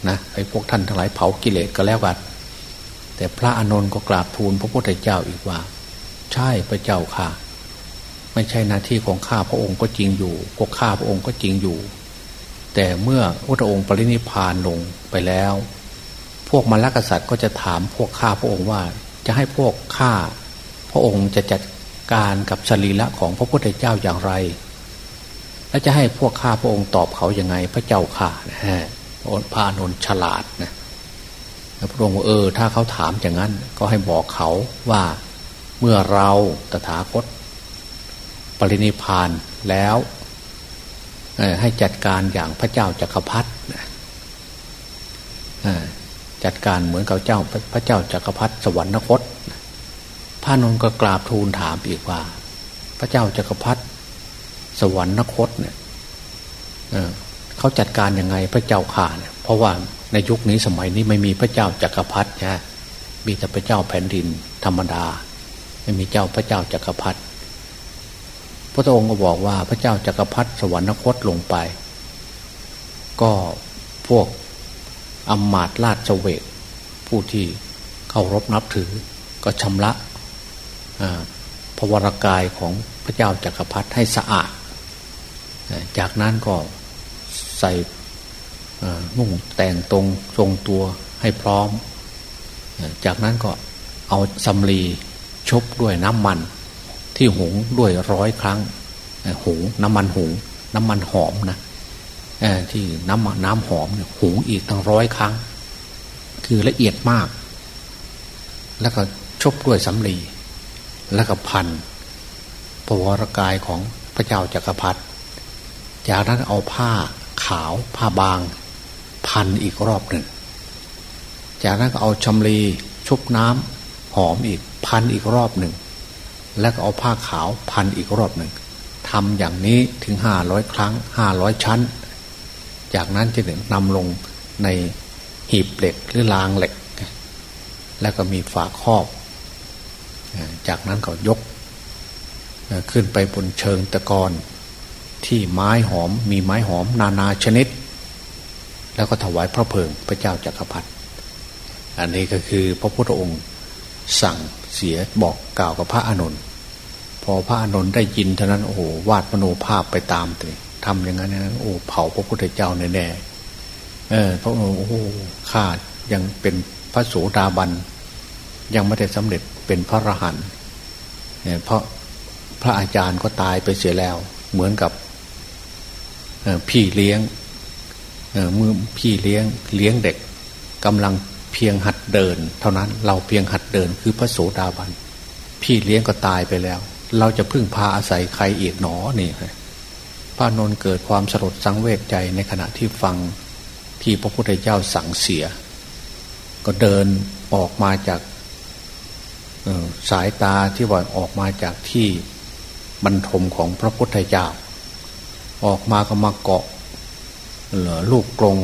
นะไอ้พวกท่านทั้งหลายเผากิเลสก็แล้วกันแต่พระอานนท์ก็กราบทูลพระพุทธเจ้าอีกว่า ใช่พระเจ้าค่ะ ไม่ใช่หน้าที่ของข้าพระองค์ก็จริงอยู่พวกข้าพระองค์ก็จริงอยู่ แต่เมื่อพระองค์ปรินิพานลงไปแล้ว พวกมรรคษัตริย์ก็จะถามพวกข้าพระองค์ว่า จะให้พวกข้าพระองค์จะจัดการกับสรีระของพระพุทธเจ้าอย่างไร และจะให้พวกข้าพระองค์ตอบเขาอย่างไงพระเจ้าข่านะฮะ พระนนฉลาดนะพระองค์เออ ถ้าเขาถามอย่างนั้น ก็ให้บอกเขาว่าเมื่อเราตถาคต ปรินิพานแล้วให้จัดการอย่างพระเจ้าจักรพรรดิจัดการเหมือนกับเจ้าพระเจ้าจักรพรรดิสวรรคตพระนนก็กราบทูลถามอีกว่า พระเจ้าจักรพรรดิสวรรคตเนี่ย เขาจัดการยังไงพระเจ้าข่าเนี่ยเพราะว่าในยุคนี้สมัยนี้ไม่มีพระเจ้าจักรพรรดินะมีแต่พระเจ้าแผ่นดินธรรมดา ไม่มีเจ้าพระเจ้าจักรพรรดิพระองค์ก็บอกว่าพระเจ้าจักรพรรดิสวรรคตลงไป ก็พวกอมมาตลาดเวกผู้ที่เคารพนับถือก็ชำระพระวรากายของพระเจ้าจักรพรรดิให้สะอาด จากนั้นก็ ใส่นุ่งแต่งตรงทรงตัวให้พร้อม จากนั้นก็เอาสำลีชบด้วยน้ำมัน ที่หุงด้วยร้อยครั้งหุงน้ำมันหุง น้ำมันหอมนะที่น้ำน้ำหอมหุงอีกตั้งร้อยครั้ง คือละเอียดมาก แล้วก็ชบด้วยสำลีแล้วก็พันปวรกายของพระเจ้าจากักรพรรดิจากนั้นเอาผ้า ขาวผ้าบาง พันอีกรอบหนึ่ง จากนั้นก็เอาชำลีชุบน้ำหอมอีกพันอีกรอบหนึ่ง แล้วก็เอาผ้าขาวพันอีกรอบหนึ่งทำอย่างนี้ถึงห้าร้อยครั้งห้าร้อยชั้น จากนั้นจะถึงนำลงในหีบเหล็กหรือรางเหล็ก แล้วก็มีฝาครอบ จากนั้นก็ยก ขึ้นไปบนเชิงตะกอน ที่ไม้หอมมีไม้หอม นานาชนิด แล้วก็ถวายพระเพลิงพระเจ้าจากักรพรรดิอันนี้ก็คือพระพุทธองค์สั่งเสียบอกกล่าวกับพระอานนท์พอพระอานนท์ได้ยินเท่านั้นโอ้โหวาดมโนภาพไปตามเลยทำอย่างนั้นนั้โอ้เผาพระพุทธเจ้าแน่ๆเออพระองค์โอ้ข้ายังเป็นพระโสดาบันยังไม่ได้สำเร็จเป็นพระอรหันต์เพราะพระอาจารย์ก็ตายไปเสียแล้ว เหมือนกับ พี่เลี้ยงมือพี่เลี้ยงเลี้ยงเด็กกำลังเพียงหัดเดิน เท่านั้นเราเพียงหัดเดินคือพระโสดาบัน พี่เลี้ยงก็ตายไปแล้ว เราจะพึ่งพาอาศัยใครอีกหนอนี่พระนนเกิดความสลดสังเวชใจในขณะที่ฟังที่พระพุทธเจ้าสั่งเสีย ก็เดินออกมาจากสายตาที่ว่าออกมาจากที่บรรทมของพระพุทธเจ้า ออกมาก็มาเกาะลูกกรง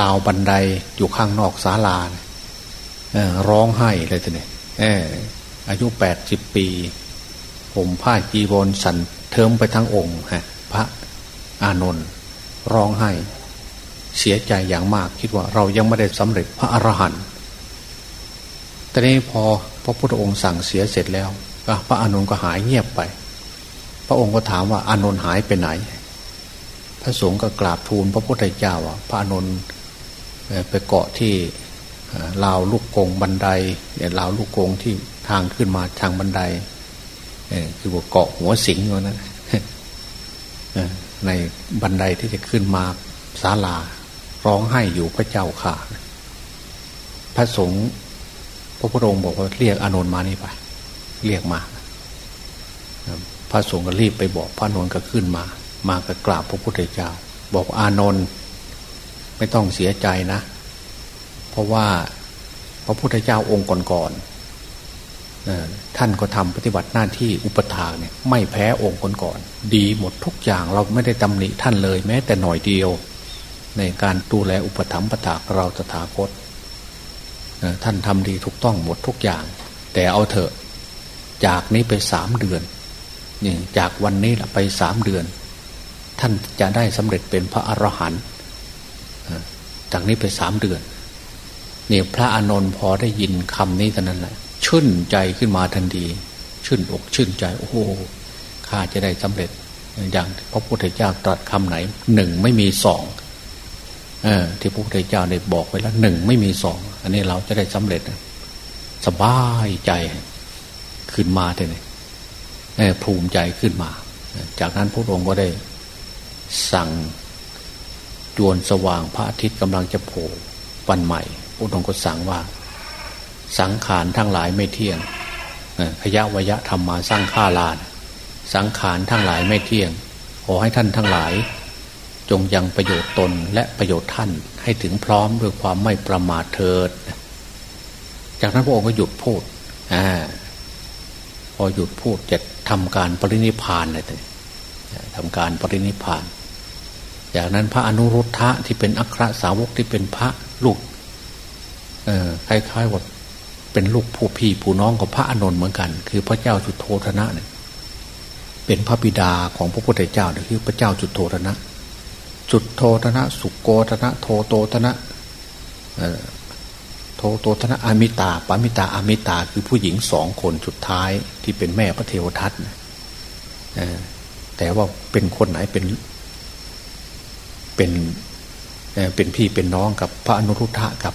ลาวบันไดอยู่ข้างนอกศาลาร้องไห้เลยทีนี้อายุแปดสิบปีผมผ้าจีวรสันเทิมไปทั้งองค์ฮะพระอานนท์ร้องไห้ เสียใจอย่างมากคิดว่าเรายังไม่ได้สำเร็จพระอรหันต์ตอนนี้พอพระพุทธองค์สั่งเสียเสร็จแล้วพระอานนท์ก็หายเงียบไป พระองค์ก็ถามว่าอานนท์หายไปไหน พระสงฆ์ก็กราบทูลพระพุทธเจ้าว่าพระนนท์ไปเกาะที่ลาวลูกกงบันไดเนี่ยลาวลูกกงที่ทางขึ้นมาทางบันไดคือว่าเกาะหัวสิงอยู่นั้นในบันไดที่จะขึ้นมาศาลา ร้องไห้อยู่พระเจ้าค่ะ พระสงฆ์พระพุทธองค์บอกว่าเรียกอานนท์มานี่ไป เรียกมา ระสงฆ์ก็รีบไปบอกพระนนท์ก็ขึ้นมา มาก็กราบพระพุทธเจ้า บอกอานนท์ไม่ต้องเสียใจนะ เพราะว่าพระพุทธเจ้าองค์ก่อนๆท่านก็ทำปฏิบัติหน้าที่อุปถาเนี่ยไม่แพ้องค์ก่อนๆดีหมดทุกอย่างเราไม่ได้ตำหนิท่านเลยแม้แต่หน่อยเดียว ในการดูแลอุปถัมภ์ปถาเราตถาคตท่านทำดีถูกต้องหมดทุกอย่าง แต่เอาเถอะ จากนี้ไปสามเดือน นี่จากวันนี้ละไปสามเดือน ท่านจะได้สำเร็จเป็นพระอรหันต์จากนี้ไปสามเดือนเนี่ยพระอานนท์พอได้ยินคำนี้เท่านั้นแหละชื่นใจขึ้นมาทันทีชื่นอกชื่นใจโอ้โหข้าจะได้สำเร็จอย่างพระพุทธเจ้าตรัสคำไหนหนึ่งไม่มีสองอที่พระพุทธเจ้าได้บอกไว้แล้วหนึ่งไม่มีสองอันนี้เราจะได้สำเร็จสบายใจขึ้นมาเลย ภูมิใจขึ้นมา จากนั้นพระองค์ก็ได้สั่งจวนสว่างพระอาทิตย์กำลังจะโผล่วันใหม่ พระองค์ก็สั่งว่า สังขารทั้งหลายไม่เที่ยงขยะวยะธรรมมาสร้างข้าลาน สังขารทั้งหลายไม่เที่ยง ขอให้ท่านทั้งหลาย จงยังประโยชน์ตนและประโยชน์ท่านให้ถึงพร้อมด้วยความไม่ประมาทเถิด จากนั้นพระองค์ก็หยุดพูดอ่า พอหยุดพูดจะทำการปรินิพานเลยทำการปรินิพาน จากนั้นพระอนุรุทธะที่เป็นอัครสาวกที่เป็นพระลูกคล้ายๆว่าเป็นลูกผู้พี่ผู้น้องของพระอานนท์เหมือนกัน คือพระเจ้าจุดโทธนะเนี่ยเป็นพระบิดาของพระพุทธเจ้าเนี่ยคือพระเจ้าจุดโทธนะ จุดโทธนะ สุโกธนะ โทโตธนะ โตธนะอามิตาปามิตาอามิตาคือผู้หญิงสองคนสุดท้ายที่เป็นแม่พระเทวทัตแต่ว่าเป็นคนไหนเป็น เป็นเป็นพี่เป็นน้องกับพระอนุรุทธะกับ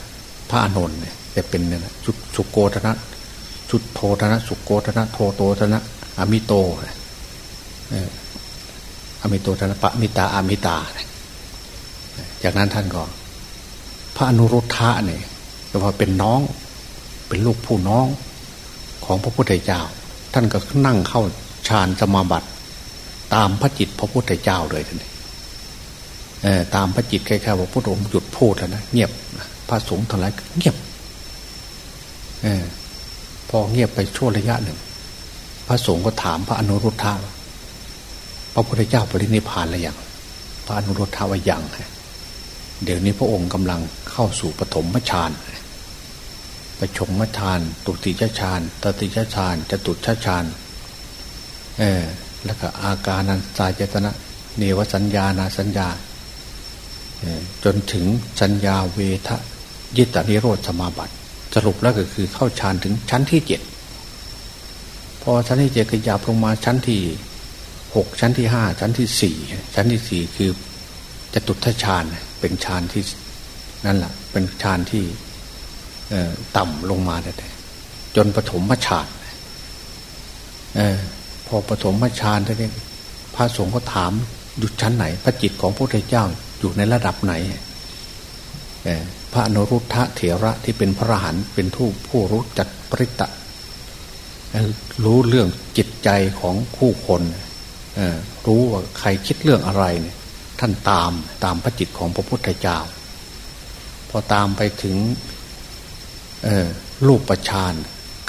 พระอนนท์เนี่ยจะเป็นเนี่ยจุดสุโกธนะจุดโทธนะ สุโกธนะ โทโตธนะอามิโตอามิโตธนะปะมิตาอามิตา จากนั้นท่านก็พระอนุรุทธะเนี่ย แปลว่าเป็นน้อง เป็นลูกผู้น้องของพระพุทธเจ้า ท่านก็นั่งเข้าฌานสมาบัติ ตามพระจิตพระพุทธเจ้าเลยท่านตามพระจิตแค่ๆว่าพระองค์หยุดพูดแล้วนะเงียบพระสงฆ์ทั้งหลายเงียบอพอเงียบไปช่วระยะหนึ่ง พระสงฆ์ก็ถามพระอนุรุทธะพระพุทธเจ้าปรินิพานแล้วยังพระอนุรุทธะว่ายังเดี๋ยวนี้พระองค์กำลังเข้าสู่ปฐมฌาน ประชมฌานตุติยฌานตติยฌานจตุชฌานเออแล้วก็อาการนันสายเจตนะเนวสัญญานาสัญญาจนถึงสัญญาเวทยิตานิโรธสมาบัติ สรุปแล้วก็คือเข้าฌานถึงชั้นที่เจ็ดพอชั้นที่เจ็ดขยับลงมาชั้นที่หกชั้นที่ห้าชั้นที่สี่ชั้นที่สี่คือจตุทัชฌานเป็นฌานที่นั่นแหละเป็นฌานที่ ต่ำลงมาแต่จนปฐมฌานพอปฐมฌานท่านี้พระสงฆ์ก็ถามอยู่ชั้นไหน พระจิตของพระพุทธเจ้าอยู่ในระดับไหนพระนรุทธะเถระที่เป็นพระหันเป็นผู้ผู้รู้จักปริตะรู้เรื่องจิตใจของคู่คนรู้ว่าใครคิดเรื่องอะไรเนี่ยท่านตามตามพระจิตของพระพุทธเจ้า พอตามไปถึง รูปประชาน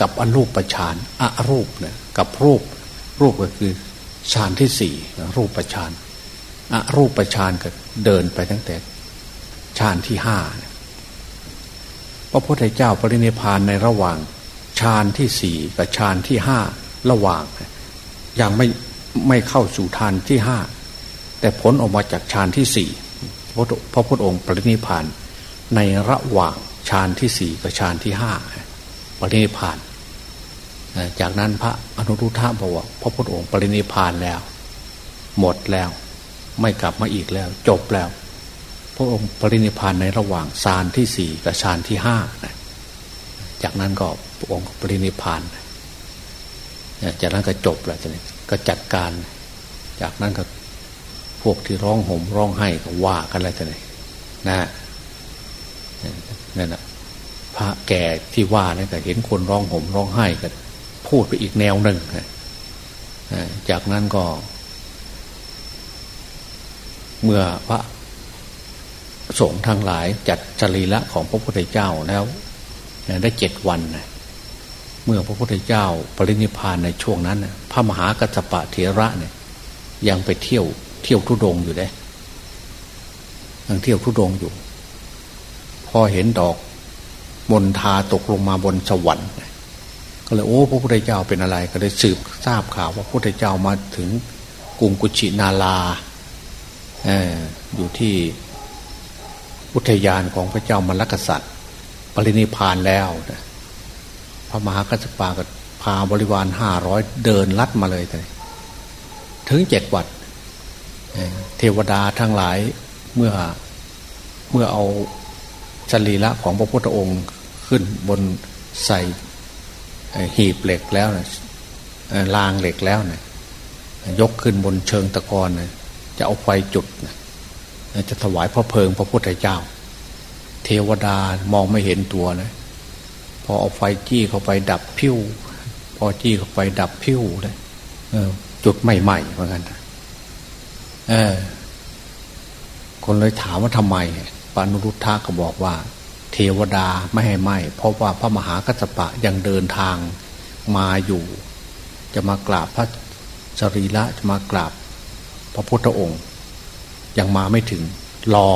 กับอรูปประชานอรูปเนี่ยกับรูปรูปก็คือฌานที่สี่รูปประชานอรูปฌานก็เดินไปตั้งแต่ฌานที่ห้าพระพุทธเจ้าปรินิพานในระหว่างฌานที่สี่กับฌานที่ห้าระหว่างยังไม่ไม่เข้าสู่ฌานที่ห้าแต่ผลออกมาจากฌานที่สี่พระพุทธองค์ปรินิพานในระหว่าง ฌานที่สี่กับฌานที่ห้าปรินิพาน จากนั้นพระอนุรุทธะบอกว่าพระพุทธองค์ปรินิพานแล้ว หมดแล้ว ไม่กลับมาอีกแล้ว จบแล้ว พระองค์ปรินิพานในระหว่างฌานที่สี่กับฌานที่ห้าจากนั้นก็พระองค์ปรินิพาน จากนั้นก็จบแล้วจะนี่ก็จัดการ จากนั้นก็พวกที่ร้องห่มร้องไห้ก็ว่ากันแล้วจะนี่นะ นั่นแหะพระแก่ที่ว่านี่ก็เห็นคนร้องห่มร้องไห้ก็พูดไปอีกแนวหนึ่งจากนั้นก็ เมื่อพระสงฆ์ทั้งหลายจัดจรีละของพระพุทธเจ้าแล้วได้เจ็ดวันเมื่อพระพุทธเจ้าปรินิพานในช่วงนั้นพระมหากัจจปะเถระเนี่ย ยังไปเที่ยวเที่ยวทุดงอยู่เลยยังเที่ยวทุดงอยู่ พอเห็นดอกมนทาตกลงมาบนสวรรค์ก็เลยโอ้พระพุทธเจ้าเป็นอะไร ก็เลยสืบทราบข่าวว่าพระพุทธเจ้ามาถึงกรุงกุชินาลาออยู่ที่อุทยานของพระเจ้ามรรคษัตริย์ปรินิพานแล้วนะพระมหากัสปาก็พาบริวารห้าร้อยเดินลัดมาเลยเลยถึงเจ็ดวัดเทวดาทั้งหลายเมื่อเมื่อเอา จรีละของพระพุทธองค์ขึ้นบนใส่หีบเหล็กแล้วนะรางเหล็กแล้วนะยกขึ้นบนเชิงตะกอนนะจะเอาไฟจุดนะจะถวายพระเพลิงพระพุทธเจ้า เทวดามองไม่เห็นตัวนะพอเอาไฟจี้เข้าไปดับพิ้วพอจี้เข้าไปดับพิ้วเลยจุดใหม่ๆเหมือนกันเออคนเลยถามว่าทำไม ปานุรุทธะก็บอกว่า เทวดาไม่ให้ไหมเพราะว่าพระมหากัจจปะยังเดินทางมาอยู่ จะมากราบพระสรีระจะมากราบ พระพุทธองค์ ยังมาไม่ถึงรอ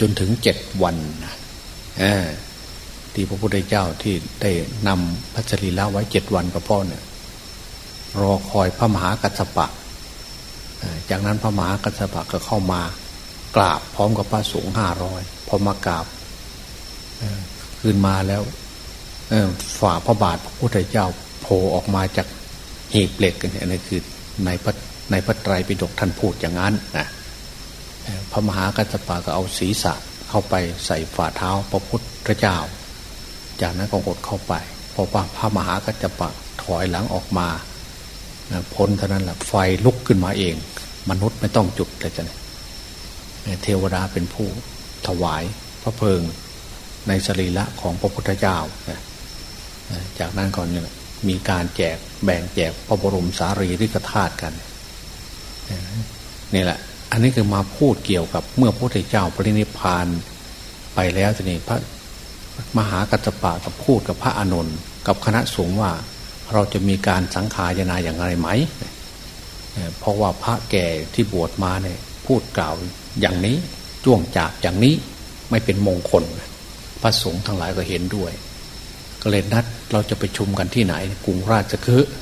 จนถึงเจ็ดวันที่พระพุทธเจ้าที่ได้นำพระจรีละไว้เจ็ดวันก็พ่อเนี่ยรอคอยพระมหากัสปะ จากนั้นพระมหากัสปะก็เข้ามา กราบพร้อมกับพระสงฆ์ห้าร้อยพอมากราบขึ้นมาแล้วฝ่าพระบาทพระพุทธเจ้าโผล่ออกมาจากหีบเหล็กอันนี้คือในพระในพระไตรปิฎกท่านพูดอย่างนั้นนะพระมหากัสปะก็เอาศีรษะเข้าไปใส่ฝ่าเท้าพระพุทธเจ้า จากนั้นก็อดเข้าไปพอพระมหากัจจปะถอยหลังออกมาพ้นเท่านั้นแหละไฟลุกขึ้นมาเอง มนุษย์ไม่ต้องจุดเลยจ้ะ เทวดาเป็นผู้ถวายพระเพลิงในสรีระของพระพุทธเจ้า จากนั้นก่อนเนี่ยมีการแจกแบ่งแจกพระบรมสารีริกธาตุกันนี่แหละ อันนี้คือมาพูดเกี่ยวกับเมื่อพระพุทธเจ้าปรินิพานไปแล้วทีนี้พระมหากัจจปะกับพูดกับพระอานนท์กับคณะสงฆ์ว่าเราจะมีการสังขารนาอย่างไรไหม เพราะว่าพระแก่ที่บวชมาเนี่ยพูดกล่าว อย่างนี้จ้วงจากอย่างนี้ไม่เป็นมงคล พระสงฆ์ทั้งหลายก็เห็นด้วย ก็เลยนัดเราจะไปชุมกันที่ไหนกรุงราชคฤห์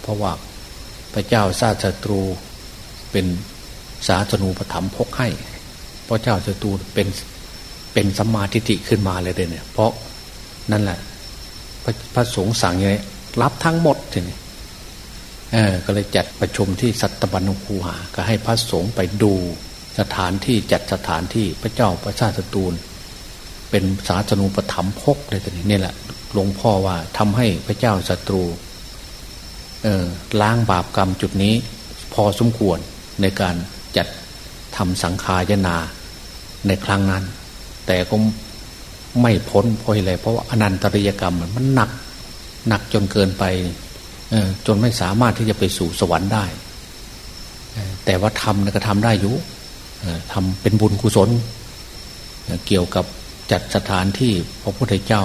เพราะว่าพระเจ้าซาสตรูเป็นสาสนูปถัมภกให้พระเจ้าสตรูเป็นเป็นสัมมาทิฏฐิขึ้นมาเลยเนี่ย เพราะนั่นแหละพระพระสงฆ์สั่งยังไงรับทั้งหมดทีนี้เออก็เลยจัดประชุมที่สัตบัญญูหา ก็ให้พระสงฆ์ไปดู สถานที่จัดสถานที่พระเจ้าพระชาติตูลเป็นศาสนูปถัมภกเลยทีนี้นี่แหละหลวงพ่อว่าทำให้พระเจ้าศัตรูเออล้างบาปกรรมจุดนี้ พอสมควรในการจัดทำสังขายนาในครั้งนั้น แต่ก็ไม่พ้นเพราะอะไรเพราะว่าอนันตริยกรรมมันหนักหนักจนเกินไปจนไม่สามารถที่จะไปสู่สวรรค์ได้ แต่ว่าทำก็ทำได้อยู่ ทำเป็นบุญกุศล เกี่ยวกับจัดสถานที่พระพุทธเจ้า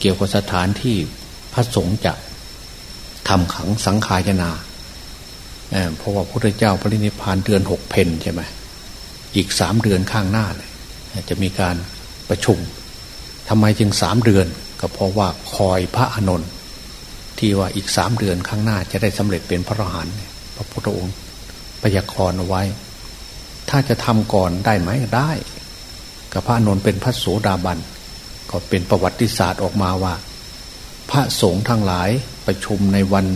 เกี่ยวกับสถานที่พระสงฆ์จะทำขังสังขายนาเพราะว่าพระพุทธเจ้าพระนิพพานเดือนหกเพนใช่ไหมอีกสามเดือนข้างหน้าเลยจะมีการประชุมทำไมจึงสามเดือน ก็เพราะว่าคอยพระอานนท์ที่ว่าอีกสามเดือนข้างหน้าจะได้สำเร็จเป็นพระอรหันต์พระพุทธองค์พยากรณ์เอาไว้ ถ้าจะทำก่อนได้ไหมได้กับพระอานนท์เป็นพระโสดาบัน ก็เป็นประวัติศาสตร์ออกมาว่า พระสงฆ์ทั้งหลายประชุมในวัน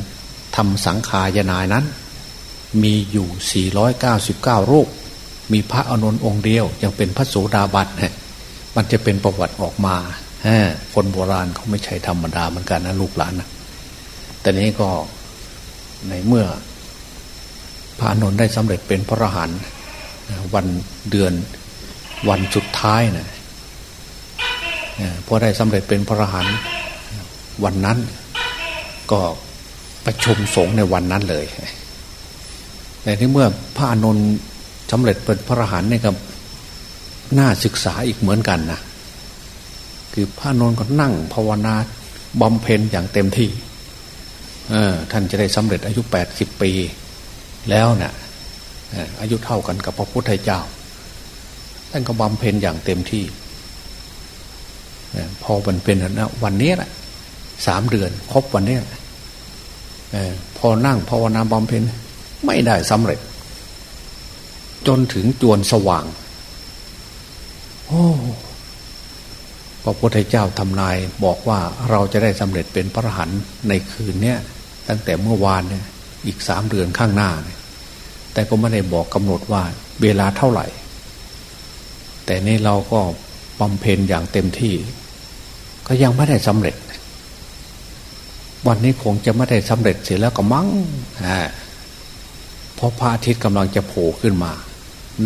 ทำสังขายนายนั้น มีอยู่ 499 รูป มีพระอนุนองค์เดียว ยังเป็นพระโสดาบันฮะมันจะเป็นประวัติออกมาฮคนโบราณเขาไม่ใช่ธรรมดาเหมือนกันนะลูกหลานนะแต่นี้ก็ในเมื่อพระอนุนได้สำเร็จเป็นพระอรหันต์ วันเดือนวันสุดท้ายนะพอได้สำเร็จเป็นพระอรหันต์วันนั้นก็ประชุมสงฆ์ในวันนั้นเลยแต่ที่เมื่อพระอนุนสำเร็จเป็นพระอรหันต์นี่ก็น่าศึกษาอีกเหมือนกันนะคือพระอนุนก็นั่งภาวนาบำเพ็ญอย่างเต็มที่ท่านจะได้สำเร็จอายุแปดสิบปี แล้วเนะ่ย อายุเท่ากันกับพระพุทธเจ้า ท่านก็บำเพ็ญอย่างเต็มที่พอมันเป็นนะวันนี้แหละสามเดือน ครบวันนี้พอนั่งภาวนาบำเพ็ญไม่ได้สำเร็จ จนถึงจวนสว่าง โอ้พระพุทธเจ้าทำนายบอกว่าเราจะได้สำเร็จเป็นพระหันในคืนนี้ตั้งแต่เมื่อวานเนี่ยอีกสามเดือนข้างหน้าเนี่ย แต่ก็ไม่ได้บอกกำหนดว่าเวลาเท่าไหร่ แต่นี่เราก็บำเพ็ญอย่างเต็มที่ ก็ยังไม่ได้สำเร็จ วันนี้คงจะไม่ได้สำเร็จเสียแล้วก็มั้งเพราะพระอาทิตย์กำลังจะโผล่ขึ้นมา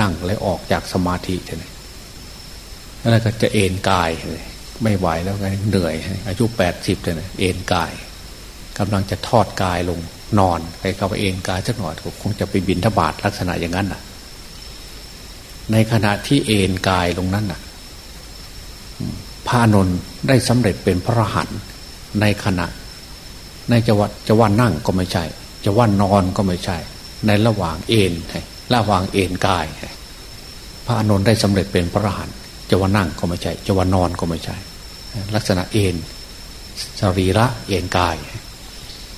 นั่งและออกจากสมาธิเลยแล้วก็จะเอนกายเลยไม่ไหวแล้วไงเหนื่อย อายุแปดสิบเลยเอนกายกำลังจะทอดกายลง นอนไปเข้าไปเอนกายสักหน่อยคงจะไปบินทบาทลักษณะอย่างนั้นน่ะ ในขณะที่เอนกายลงนั้นน่ะพระนนท์ได้สำเร็จเป็นพระหันในขณะ ในจะว่าจะว่านั่งก็ไม่ใช่ จะว่านอนก็ไม่ใช่ ในระหว่างเอนระหว่างเอนกาย พระอนุนได้สำเร็จเป็นพระรหันต์จะว่านั่งก็ไม่ใช่ จะว่านอนก็ไม่ใช่ ลักษณะเอนสรีระเอนกาย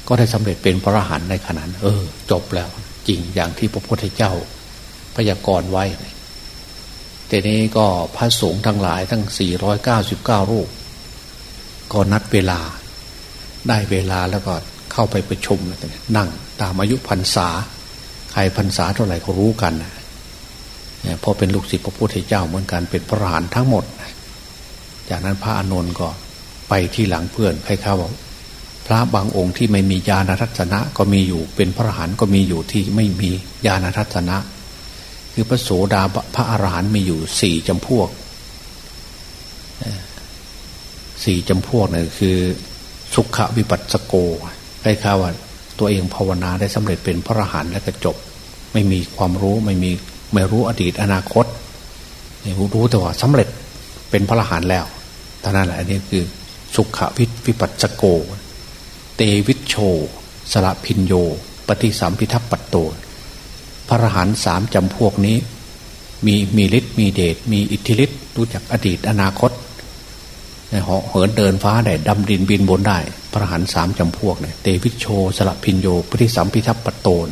ก็ได้สำเร็จเป็นพระอรหันต์ในขณะนั้นเออ จบแล้ว จริงอย่างที่พระพุทธเจ้า พยากรณ์ไว้แต่นี้ก็พระสงฆ์ทั้งหลายทั้ง 499 รูป ก็นัดเวลา ได้เวลาแล้วก็เข้าไปประชุมนั่งตามอายุพรรษา ใครพรรษาเท่าไหร่ก็รู้กันเนี่ยพอเป็นลูกศิษย์พระพุทธเจ้าเหมือนกันเป็นพระหานทั้งหมด จากนั้นพระอานนท์ก็ไปที่หลังเพื่อนใครเขาบอก พระบางองค์ที่ไม่มีญาณทัศนะก็มีอยู่ เป็นพระรหานต์ก็มีอยู่ที่ไม่มีญาณทัศนะ คือพระโสดาพระอรหันต์มีอยู่สี่จำพวกสี่จำพวกนี่นคือ สุขวิปัสสโก ได้ข่าวว่าตัวเองภาวนาได้สำเร็จเป็นพระอรหันต์แล้วก็จบ ไม่มีความรู้ไม่มีไม่รู้อดีตอนาคตรู้แต่ว่าสำเร็จเป็นพระอรหันต์แล้วท่านั้นแหละอันนี้คือสุขวิวิปัสสโก เตวิชโช สละพินโย ปฏิสัมพิทัพปัตโต พระรหันสามจำพวกนี้ มีมีฤทธิ์มีเดชมีอิทธิฤทธิ์รู้จักอดีตอนาคตเหาะเหินเดินฟ้าได้ดำดินบินบนได้ พระหันสามจำพวกเนี่ยเตวิชโช สละพินโย ปฏิสัมพิทัพปัตโตน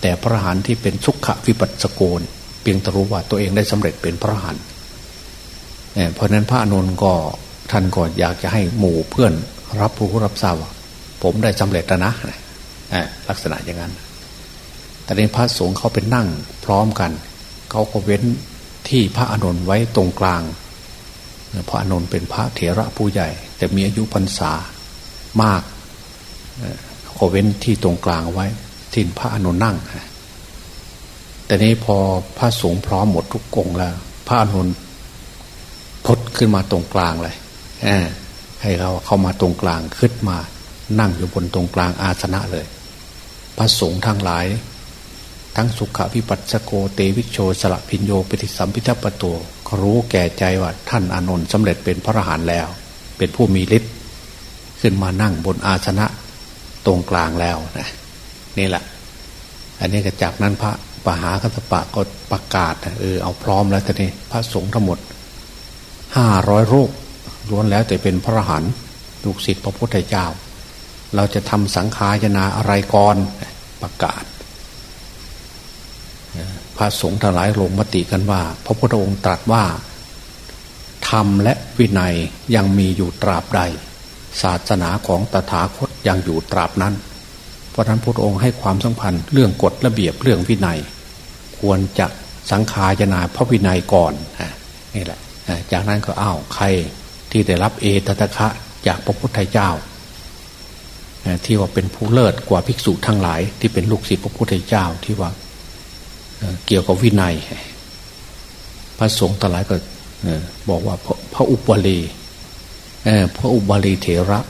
แต่พระหันที่เป็นสุขวิปัสสโกนเพียงตรู้ว่าตัวเองได้สำเร็จเป็นพระหันเพราะนั้นพระอนุนก็ท่านก็อยากจะให้หมู่เพื่อนรับรู้รับทราบว่า ผมได้สำเร็จแล้วนะลักษณะอย่างนั้น แต่ในพระสงฆ์เขาเป็นนั่งพร้อมกัน เขาก็เว้นที่พระอนุนไว้ตรงกลาง พระอนุนเป็นพระเถระผู้ใหญ่ แต่มีอายุพรรษามากขอเว้นที่ตรงกลางไว้ที่พระอนุนนั่ง แต่นี้พอพระสงฆ์พร้อมหมดทุกกงแล้ว พระอนุนพดขึ้นมาตรงกลางเลยให้เราเข้ามาตรงกลางขึ้นมา นั่งอยู่บนตรงกลางอาสนะเลย พระสงฆ์ทั้งหลาย ทั้งสุขวิปัสสโกเตวิชโชสละพิญโยปฏิสัมพิทัปโตรู้แก่ใจว่าท่านอานนท์สำเร็จเป็นพระอรหันต์แล้ว เป็นผู้มีฤทธิ์ขึ้นมานั่งบนอาสนะตรงกลางแล้วนะนี่แหละ อันนี้ก็จากนั้นพระปหาคัตปะก็ประกาศเออเอาพร้อมแล้วแต่นี่พระสงฆ์ทั้งหมดห้าร้อยรูปล้วนแล้วแต่เป็นพระอรหันต์ลูกศิษย์พระพุทธเจ้า เราจะทำสังขายนาอะไรก่อนประกาศพระสงฆ์ทั้งหลายลงมติกันว่า พระพุทธองค์ตรัสว่าธรรมและวินัยยังมีอยู่ตราบใด ศาสนาของตถาคตยังอยู่ตราบนั้น เพราะนั้นพระองค์ให้ความสำคัญเรื่องกฎระเบียบเรื่องวินัย ควรจะสังขารนาพระวินัยก่อนนี่แหละจากนั้นก็อ้าวใครที่ได้รับเอตตะคะจากพระพุทธเจ้า ที่ว่าเป็นผู้เลิศกว่าภิกษุทั้งหลาย ที่เป็นลูกศิษย์พระพุทธเจ้าที่ว่าเกี่ยวกับวินัย พระสงฆ์ทั้งหลายก็บอกว่าพระอุบาลีพระอุบาลีเถระ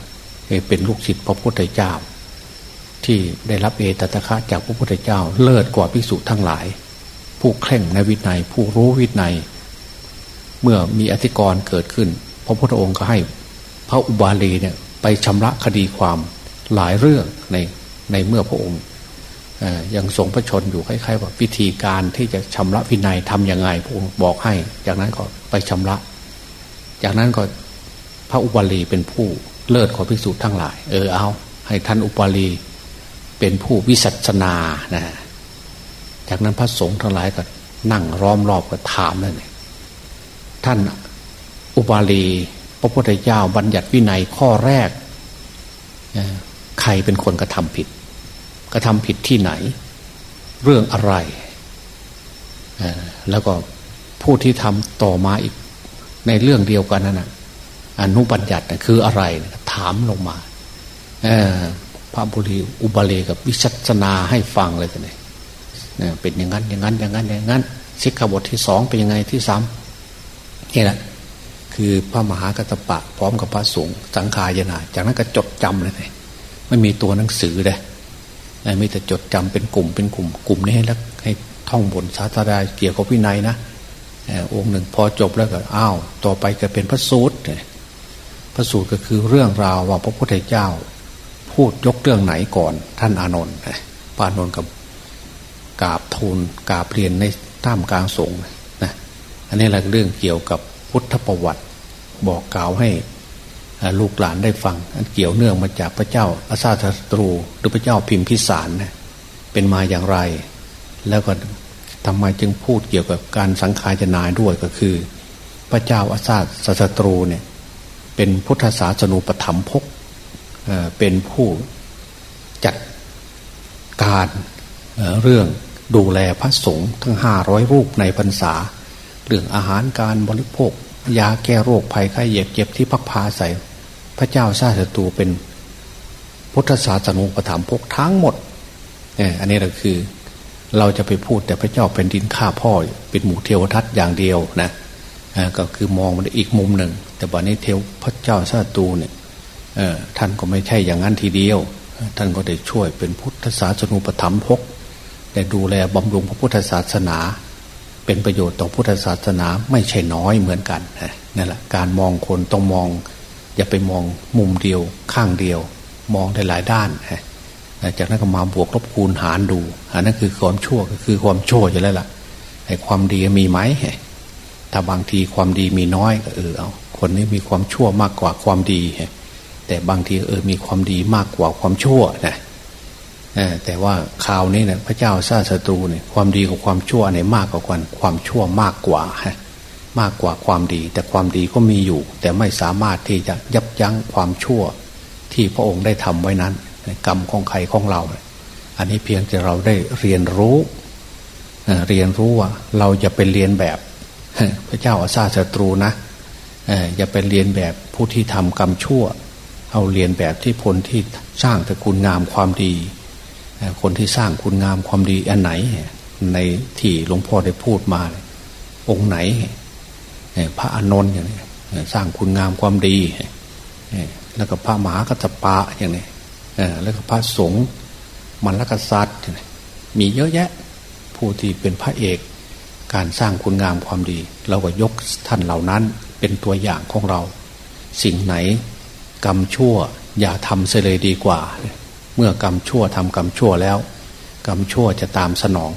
เป็นลูกศิษย์พระพุทธเจ้า ที่ได้รับเอตตะคะจากพระพุทธเจ้า เลิศกว่าภิกษุทั้งหลาย ผู้เคร่งในวินัย ผู้รู้วินัย เมื่อมีอธิกรณ์เกิดขึ้น พระพุทธองค์ก็ให้พระอุบาลีเนี่ยไปชำระคดีความ หลายเรื่องในในเมื่อพระองค์ยังทรงพระชนอยู่คล้ายๆว่าวิธีการที่จะชำระวินัยทํำยังไงพระองค์บอกให้ จากนั้นก็ไปชำระ จากนั้นก็พระอุบาลีเป็นผู้เลิศของภิกษุทั้งหลาย เออเอาให้ท่านอุบาลีเป็นผู้วิสัชนานะจากนั้นพระสงฆ์ทั้งหลายก็นั่งร้อมรอบก็ถามเลยท่านอุบาลี พระพุทธเจ้าบัญญัติวินัยข้อแรก ครเป็นคนกระทำผิด กระทำผิดที่ไหน เรื่องอะไร แล้วก็ผู้ที่ทำต่อมาอีกในเรื่องเดียวกันนั่นนะอนุบัญญัติคืออะไร ถามลงมาพระบุรีอุบาเลกับวิชัชนาให้ฟังเลยทีนี้เป็นอย่างนั้น อย่างนั้น อย่างนั้น อย่างนั้นสิกขาบทที่สองเป็นยังไงที่สามนี่แหละคือพระมหากัตปะ พร้อมกับพระสงฆ์สังขายนา จากนั้นก็จดจำเลย ไม่มีตัวหนังสือเลยไม่แต่จดจำเป็นกลุ่มเป็นกลุ่ม กลุ่มนี้ให้แล้วให้ท่องบนสาธารณเกี่ยวกับวินัยนะองค์หนึ่งพอจบแล้วก็อ้าวต่อไปก็เป็นพระสูตรพระสูตรก็คือเรื่องราวว่าพระพุทธเจ้า พูดยกเรื่องไหนก่อน ท่านอานนท์ปานนท์กับกาบทูลกาบเรียนในท่ามกลางสงฆ์นะอันนี้แหละเรื่องเกี่ยวกับพุทธประวัติ บอกกล่าวให้ ลูกหลานได้ฟังเกี่ยวเนื่องมาจากพระเจ้าอาซาตตรู หรือพระเจ้าพิมพิสารนะเป็นมาอย่างไร แล้วก็ทำไมจึงพูดเกี่ยวกับการสังขารนายด้วยก็คือ พระเจ้าอาซาตตรูเนี่ยเป็นพุทธศาสนูปถัมภกเป็นผู้จัดการเรื่องดูแลพระสงฆ์ทั้งห้าร้อยรูปในพรรษา เรื่องอาหารการบริโภค ยาแก้โรคภัยไข้เจ็บเจ็บที่พักพาใส่พระเจ้าชาติศัตรูเป็นพุทธศาสนุปถัมภกทั้งหมดเนี่ยอันนี้เราคือ เราจะไปพูดแต่พระเจ้าเป็นดินข้าพ่อเป็นหมู่เทวทัตอย่างเดียวนะก็คือมองมันอีกมุมหนึ่ง แต่วันนี้เทวพระเจ้าชาติตูเนี่ยท่านก็ไม่ใช่อย่างนั้นทีเดียว ท่านก็ได้ช่วยเป็นพุทธศาสนุปถัมภกได้ดูแลบำรุงพระพุทธศาสนา เป็นประโยชน์ต่อพุทธศาสนาไม่ใช่น้อยเหมือนกันนั่นแหละการมองคนต้องมอง อย่าไปมองมุมเดียวข้างเดียว มองได้หลายด้านจากนั้นก็มาบวกลบคูณหารดูอันนั้นคือความชั่วก็คือความชั่วอยู่แล้วล่ะไอ้ความดีมีไหมถ้าบางทีความดีมีน้อยก็เออเอาคนนี้มีความชั่วมากกว่าความดีแต่บางทีเออมีความดีมากกว่าความชั่วนะ แต่ว่าข่าวนี้เนี่ยพระเจ้าซาศัตรูเนี่ยความดีกับความชั่วไหนมากกว่ากันความชั่วมากกว่าฮะมากกว่าความดี แต่ความดีก็มีอยู่ แต่ไม่สามารถที่จะยับยั้งความชั่ว ที่พระองค์ได้ทำไว้นั้นกรรมของใครของเรา อันนี้เพียงแต่เราได้เรียนรู้เรียนรู้ว่าเราจะเป็นเรียนแบบพระเจ้าอาซาศัตรูนะอย่าเป็นเรียนแบบผู้ที่ทำกรรมชั่ว เอาเรียนแบบที่ผลที่สร้างแต่คุณงามความดี คนที่สร้างคุณงามความดีอันไหน ในที่หลวงพ่อได้พูดมา องค์ไหน พระอนนท์อย่างนี้สร้างคุณงามความดี แล้วก็พระมหากัตปะอย่างนี้แล้วก็พระสงฆ์มันลกษัตริย์มีเยอะแยะผู้ที่เป็นพระเอก การสร้างคุณงามความดี เราก็ยกท่านเหล่านั้นเป็นตัวอย่างของเรา สิ่งไหนกรรมชั่ว อย่าทำเสียเลยดีกว่า เมื่อกรรมชั่วทำกรรมชั่วแล้ว กรรมชั่วจะตามสนอง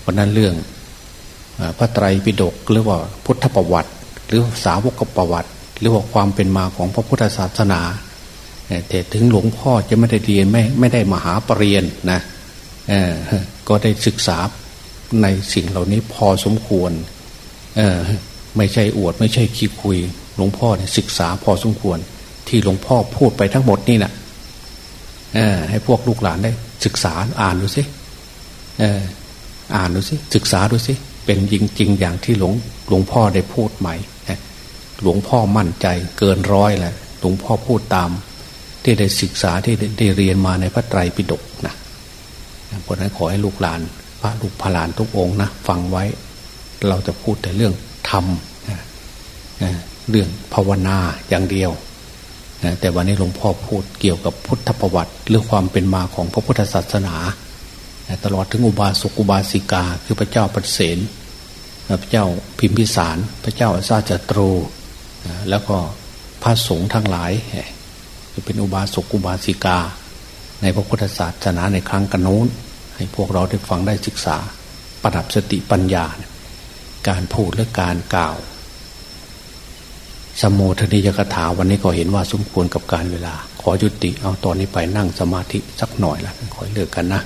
เพราะนั้นเรื่องพระไตรปิฎกหรือว่าพุทธประวัติ หรือสาวกประวัติ หรือว่าความเป็นมาของพระพุทธศาสนาแต่ถึงหลวงพ่อจะไม่ได้เรียนไม่ไม่ได้มหาปรริญญานะก็ได้ศึกษาในสิ่งเหล่านี้พอสมควรไม่ใช่อวด ไม่ใช่ขี้คุย หลวงพ่อเนี่ยศึกษาพอสมควร ที่หลวงพ่อพูดไปทั้งหมดนี่นะเออ ให้พวกลูกหลานได้ ศึกษาอ่านดูสิเอออ่านดูสิศึกษาดูสิเป็นจริงๆอย่างที่หลวงหลวงพ่อได้พูดใหม่หลวงพ่อมั่นใจเกินร้อยแหละหลวงพ่อพูดตาม ที่ได้ศึกษาที่ได้เรียนมาในพระไตรปิฎกนะเพราะนั้นขอให้ลูกหลาน พระลูกพลานทุกองนะฟังไว้ เราจะพูดแต่เรื่องธรรมเรื่องภาวนาอย่างเดียว แต่วันนี้หลวงพ่อพูดเกี่ยวกับพุทธประวัติเรื่องความเป็นมาของพระพุทธศาสนา ตลอดถึงอุบาสกอุบาสิกา คือพระเจ้าปเสนพระเจ้าพิมพิสาร พระเจ้าอาซาจตรู แล้วก็พระสงฆ์ทั้งหลายจะเป็นอุบาสกอุบาสิกา ในพระพุทธศาสนาในครั้งกันโน้น ให้พวกเราได้ฟังได้ศึกษาประดับสติปัญญา การพูดและการกล่าว สมโภชนิยกถาวันนี้ก็เห็นว่าสมควรกับการเวลา ขอยุติเอาตอนนี้ไปนั่งสมาธิสักหน่อยละขอเลิกกันนะ